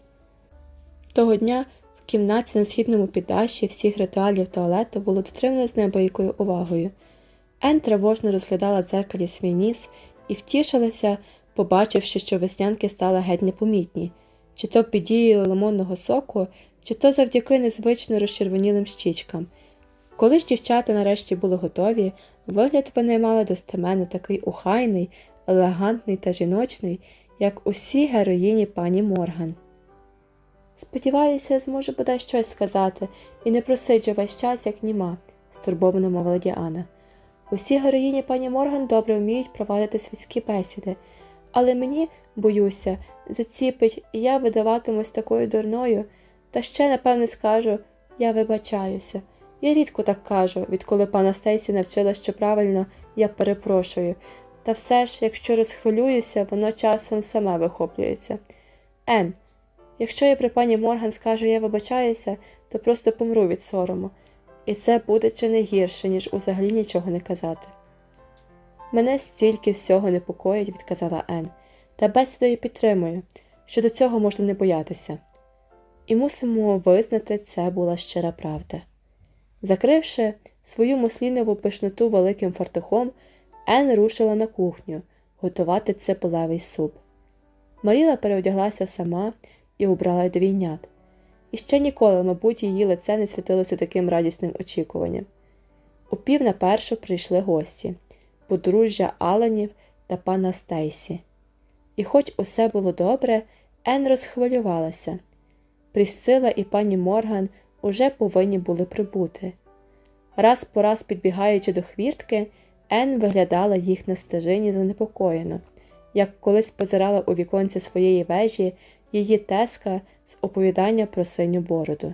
Того дня в кімнаті на східному піддаші всіх ритуалів туалету було дотримано з неабиякою увагою. Ен тривожно розглядала в дзеркалі свій ніс і втішилася, побачивши, що веснянки стали геть непомітні, чи то під дією лимонного соку, чи то завдяки незвично розчервонілим щічкам. Коли ж дівчата нарешті були готові, вигляд вони мали достеменно такий ухайний, елегантний та жіночний, як усі героїні пані Морган. Сподіваюся, зможу бодай щось сказати і не просиджу весь час, як німа, стурбовано мовила Діана. Усі героїні пані Морган добре вміють провадити світські бесіди, але мені, боюся, заціпить, і я видаватимусь такою дурною, та ще, напевне, скажу я вибачаюся. Я рідко так кажу, відколи пана Стейсі навчила, що правильно я перепрошую, та все ж, якщо розхвилююся, воно часом саме вихоплюється. Ен, якщо я при пані Морган скажу я вибачаюся, то просто помру від сорому, і це буде чи не гірше, ніж взагалі нічого не казати. Мене стільки всього непокоїть, відказала Ен, та бесідою підтримую, що до цього можна не боятися. І мусимо визнати, це була щира правда. Закривши свою муслінову пишноту великим фартухом, Ен рушила на кухню готувати цибулевий суп. Маріла переодяглася сама і убрала двійнят. І ще ніколи, мабуть, її лице не світилося таким радісним очікуванням. У пів на першу прийшли гості подружжя Аленів та пана Стейсі. І, хоч усе було добре, Ен розхвилювалася. Прісцила і пані Морган уже повинні були прибути. Раз по раз підбігаючи до хвіртки, Ен виглядала їх на стежині занепокоєно, як колись позирала у віконці своєї вежі її теска з оповідання про синю бороду.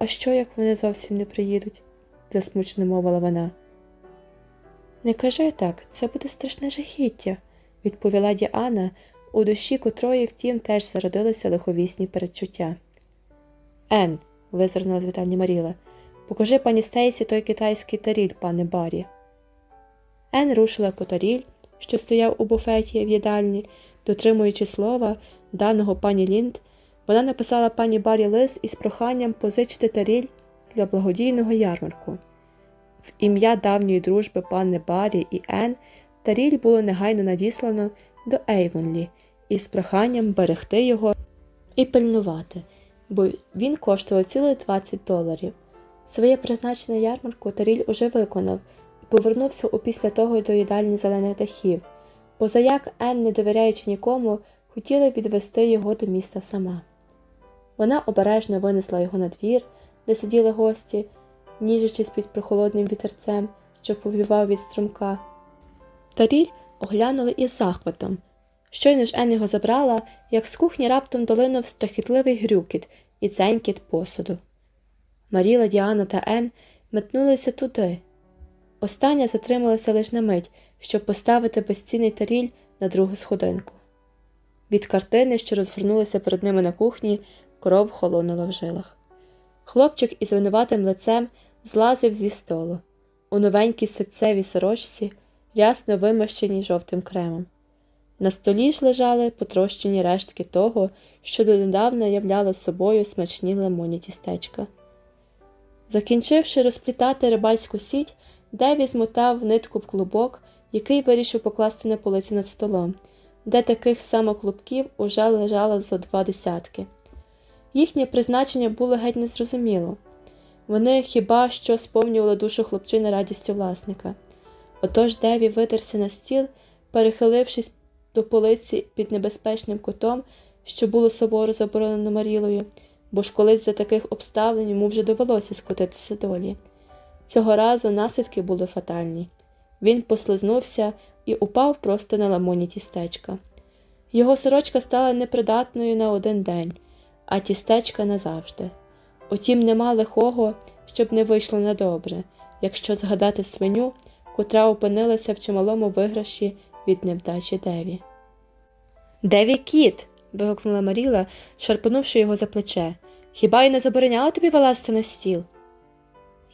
А що, як вони зовсім не приїдуть? засмучено мовила вона. Не кажи так, це буде страшне жахіття, відповіла Діана, у душі котрої, втім, теж зародилися лиховісні передчуття. Ен, визирнула з вітальні Маріла, покажи пані Стейсі той китайський таріль, пане Барі. Ен рушила по таріль, що стояв у буфеті в їдальні, дотримуючи слова, даного пані Лінд, вона написала пані Барі лист із проханням позичити таріль для благодійного ярмарку. В ім'я давньої дружби пани Барі і Ен таріль було негайно надіслано до Ейвонлі із проханням берегти його і пильнувати, бо він коштував цілих 20 доларів. Своє призначення ярмарку Таріль уже виконав і повернувся опісля того до їдальні зелених дахів, позаяк Ен, не довіряючи нікому, хотіла відвести його до міста сама. Вона обережно винесла його на двір, де сиділи гості, ніжачись під прохолодним вітерцем, що повівав від струмка. Таріль оглянули із захватом. Щойно ж Ен його забрала, як з кухні раптом долинув страхітливий грюкіт і ценькіт посуду. Маріла, Діана та Ен метнулися туди. Остання затрималася лише на мить, щоб поставити безцінний таріль на другу сходинку. Від картини, що розгорнулися перед ними на кухні, кров холонула в жилах. Хлопчик із винуватим лицем злазив зі столу, у новенькій ситцевій сорочці, рясно вимащеній жовтим кремом. На столі ж лежали потрощені рештки того, що донедавна являло собою смачні лимонні тістечка. Закінчивши розплітати рибальську сіть, Деві змотав нитку в клубок, який вирішив покласти на полицю над столом, де таких само клубків уже лежало зо два десятки. Їхнє призначення було геть незрозуміло. Вони хіба що сповнювали душу хлопчини радістю власника. Отож Деві витерся на стіл, перехилившись до полиці під небезпечним кутом, що було суворо заборонено Марілою, бо ж колись за таких обставин йому вже довелося скотитися долі. Цього разу наслідки були фатальні. Він послизнувся і упав просто на ламоні тістечка. Його сорочка стала непридатною на один день, а тістечка назавжди. Утім, нема лихого, щоб не вийшло недобре, якщо згадати свиню, котра опинилася в чималому виграші від невдачі Деві. Деві кіт. вигукнула Маріла, шарпнувши його за плече. Хіба я не забороняла тобі вилазити на стіл?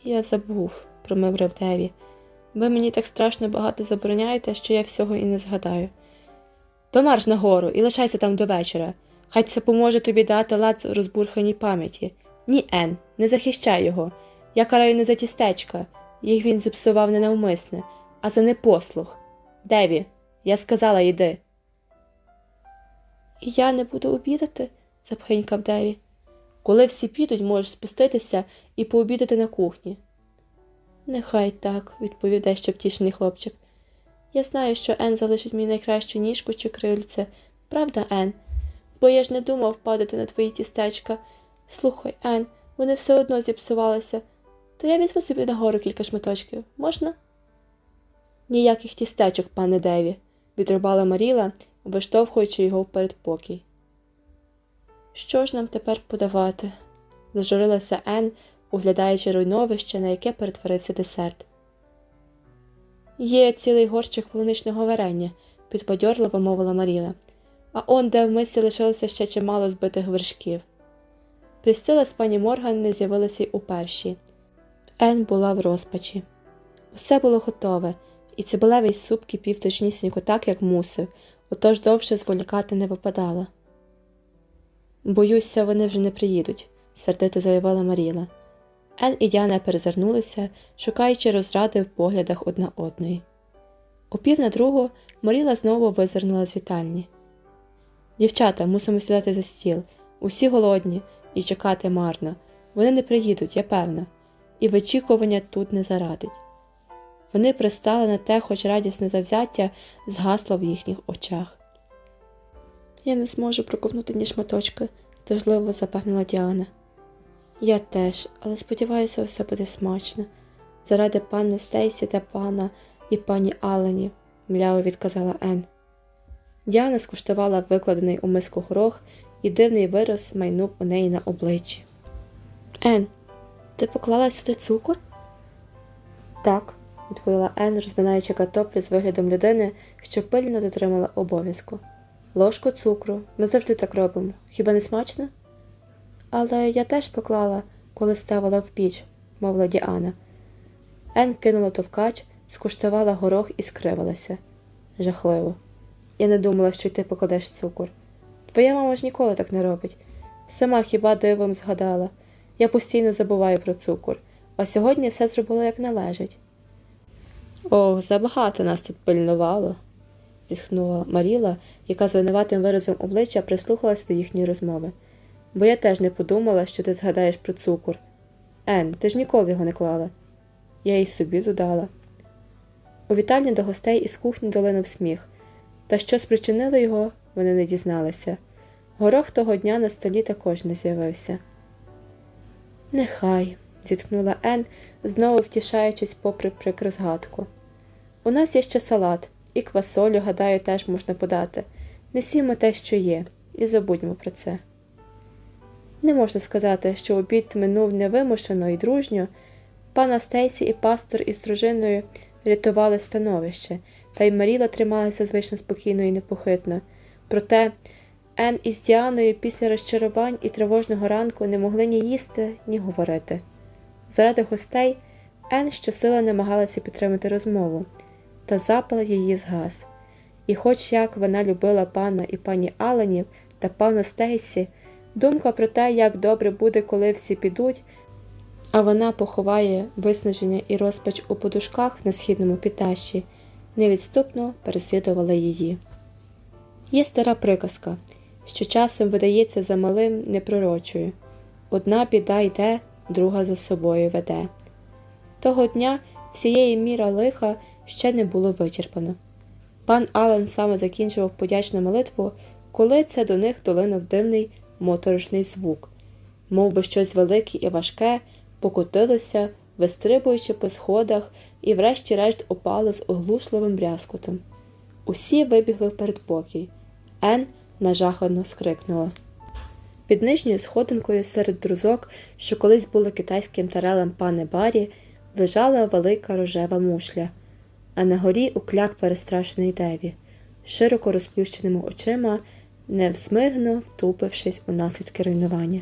Я забув, промиврив Деві. Ви мені так страшно багато забороняєте, що я всього і не згадаю. Помарш нагору і лишайся там до вечора. Хай це поможе тобі дати лад розбурханій пам'яті. Ні, Ен, не захищай його. Я караю не за тістечка, їх він зіпсував ненавмисне, а за непослух. Деві, я сказала йди. І я не буду обідати, запхенькав Деві. Коли всі підуть, можеш спуститися і пообідати на кухні. Нехай так, відповів дещо втішений хлопчик. Я знаю, що Ен залишить мені найкращу ніжку чи крильце. Правда, Ен? Бо я ж не думав падати на твої тістечка. Слухай, Ен, вони все одно зіпсувалися, то я візьму собі нагору кілька шматочків. Можна? Ніяких тістечок, пане Деві, відрубала Маріла, виштовхуючи його в передпокій. Що ж нам тепер подавати? зажурилася Ен, углядаючи руйновище, на яке перетворився десерт. Є цілий горщик полуничного варення, підбадьорливо мовила Маріла, а он, де в мисці лишилося ще чимало збитих вершків. Присціла з пані Морган не з'явилася й у першій. Ен була в розпачі. Усе було готове, і цибулевий суп кипів точнісінько так, як мусив, отож довше зволікати не випадало. Боюся, вони вже не приїдуть, сердито заявила Маріла. Ен і Діана перезирнулися, шукаючи розради в поглядах одна одної. У пів на другу Маріла знову визирнула з вітальні. Дівчата, мусимо сідати за стіл, усі голодні, і чекати марно. Вони не приїдуть, я певна, і вичікування тут не зарадить. Вони пристали на те, хоч радісне завзяття згасло в їхніх очах. Я не зможу проковнути ні шматочки, тужливо запевнила Діана. Я теж, але сподіваюся, все буде смачно. Заради пани Стейсі та пана і пані Алені, мляво відказала Ен. Діана скуштувала викладений у миску горох, і дивний вираз майнув у неї на обличчі. Ен, ти поклала сюди цукор? Так, відповіла Ен, розминаючи картоплю з виглядом людини, що пильно дотримала обов'язку. Ложку цукру, ми завжди так робимо. Хіба не смачно? Але я теж поклала, коли ставила в піч, мовила Діана. Ен кинула товкач, скуштувала горох і скривилася. Жахливо. Я не думала, що ти покладеш цукор. Твоя мама ж ніколи так не робить. Сама хіба дивом згадала. Я постійно забуваю про цукор, а сьогодні все зробило як належить. Ох, забагато нас тут пильнувало, зітхнула Маріла, яка з винуватим виразом обличчя прислухалася до їхньої розмови. Бо я теж не подумала, що ти згадаєш про цукор. Ен, ти ж ніколи його не клала. Я й собі додала. У вітальні до гостей із кухні долинув сміх, та що спричинило його, вони не дізналися. Горох того дня на столі також не з'явився. Нехай, зітхнула Ен, знову втішаючись попри прикру згадку. У нас є ще салат, і квасолю, гадаю, теж можна подати. Несімо те, що є, і забудьмо про це. Не можна сказати, що обід минув невимушено і дружньо. Пана Стейсі і пастор із дружиною рятували становище, та й Маріла трималася звично спокійно і непохитно. Проте Ен із Діаною після розчарувань і тривожного ранку не могли ні їсти, ні говорити. Заради гостей Ен щосила намагалася підтримати розмову, та запал її згас. І, хоч як вона любила пана і пані Аленів та пану Стейсі, думка про те, як добре буде, коли всі підуть, а вона поховає виснаження і розпач у подушках на східному підтащі, невідступно переслідувала її. Є стара приказка, що часом видається за малим непророчою одна біда йде, друга за собою веде. Того дня всієї міра лиха ще не було вичерпано. Пан Ален саме закінчував подячну молитву, коли це до них долинув дивний моторошний звук, мов би щось велике і важке покотилося, вистрибуючи по сходах і, врешті-решт, опало з оглушливим брязкотом. Усі вибігли в передпокій. Ен нажахано скрикнула. Під нижньою сходинкою серед друзок, що колись були китайським тарелем пане Барі, лежала велика рожева мушля, а на горі укляк перестрашений Деві, широко розплющеними очима, невзмигно втупившись у наслідки руйнування.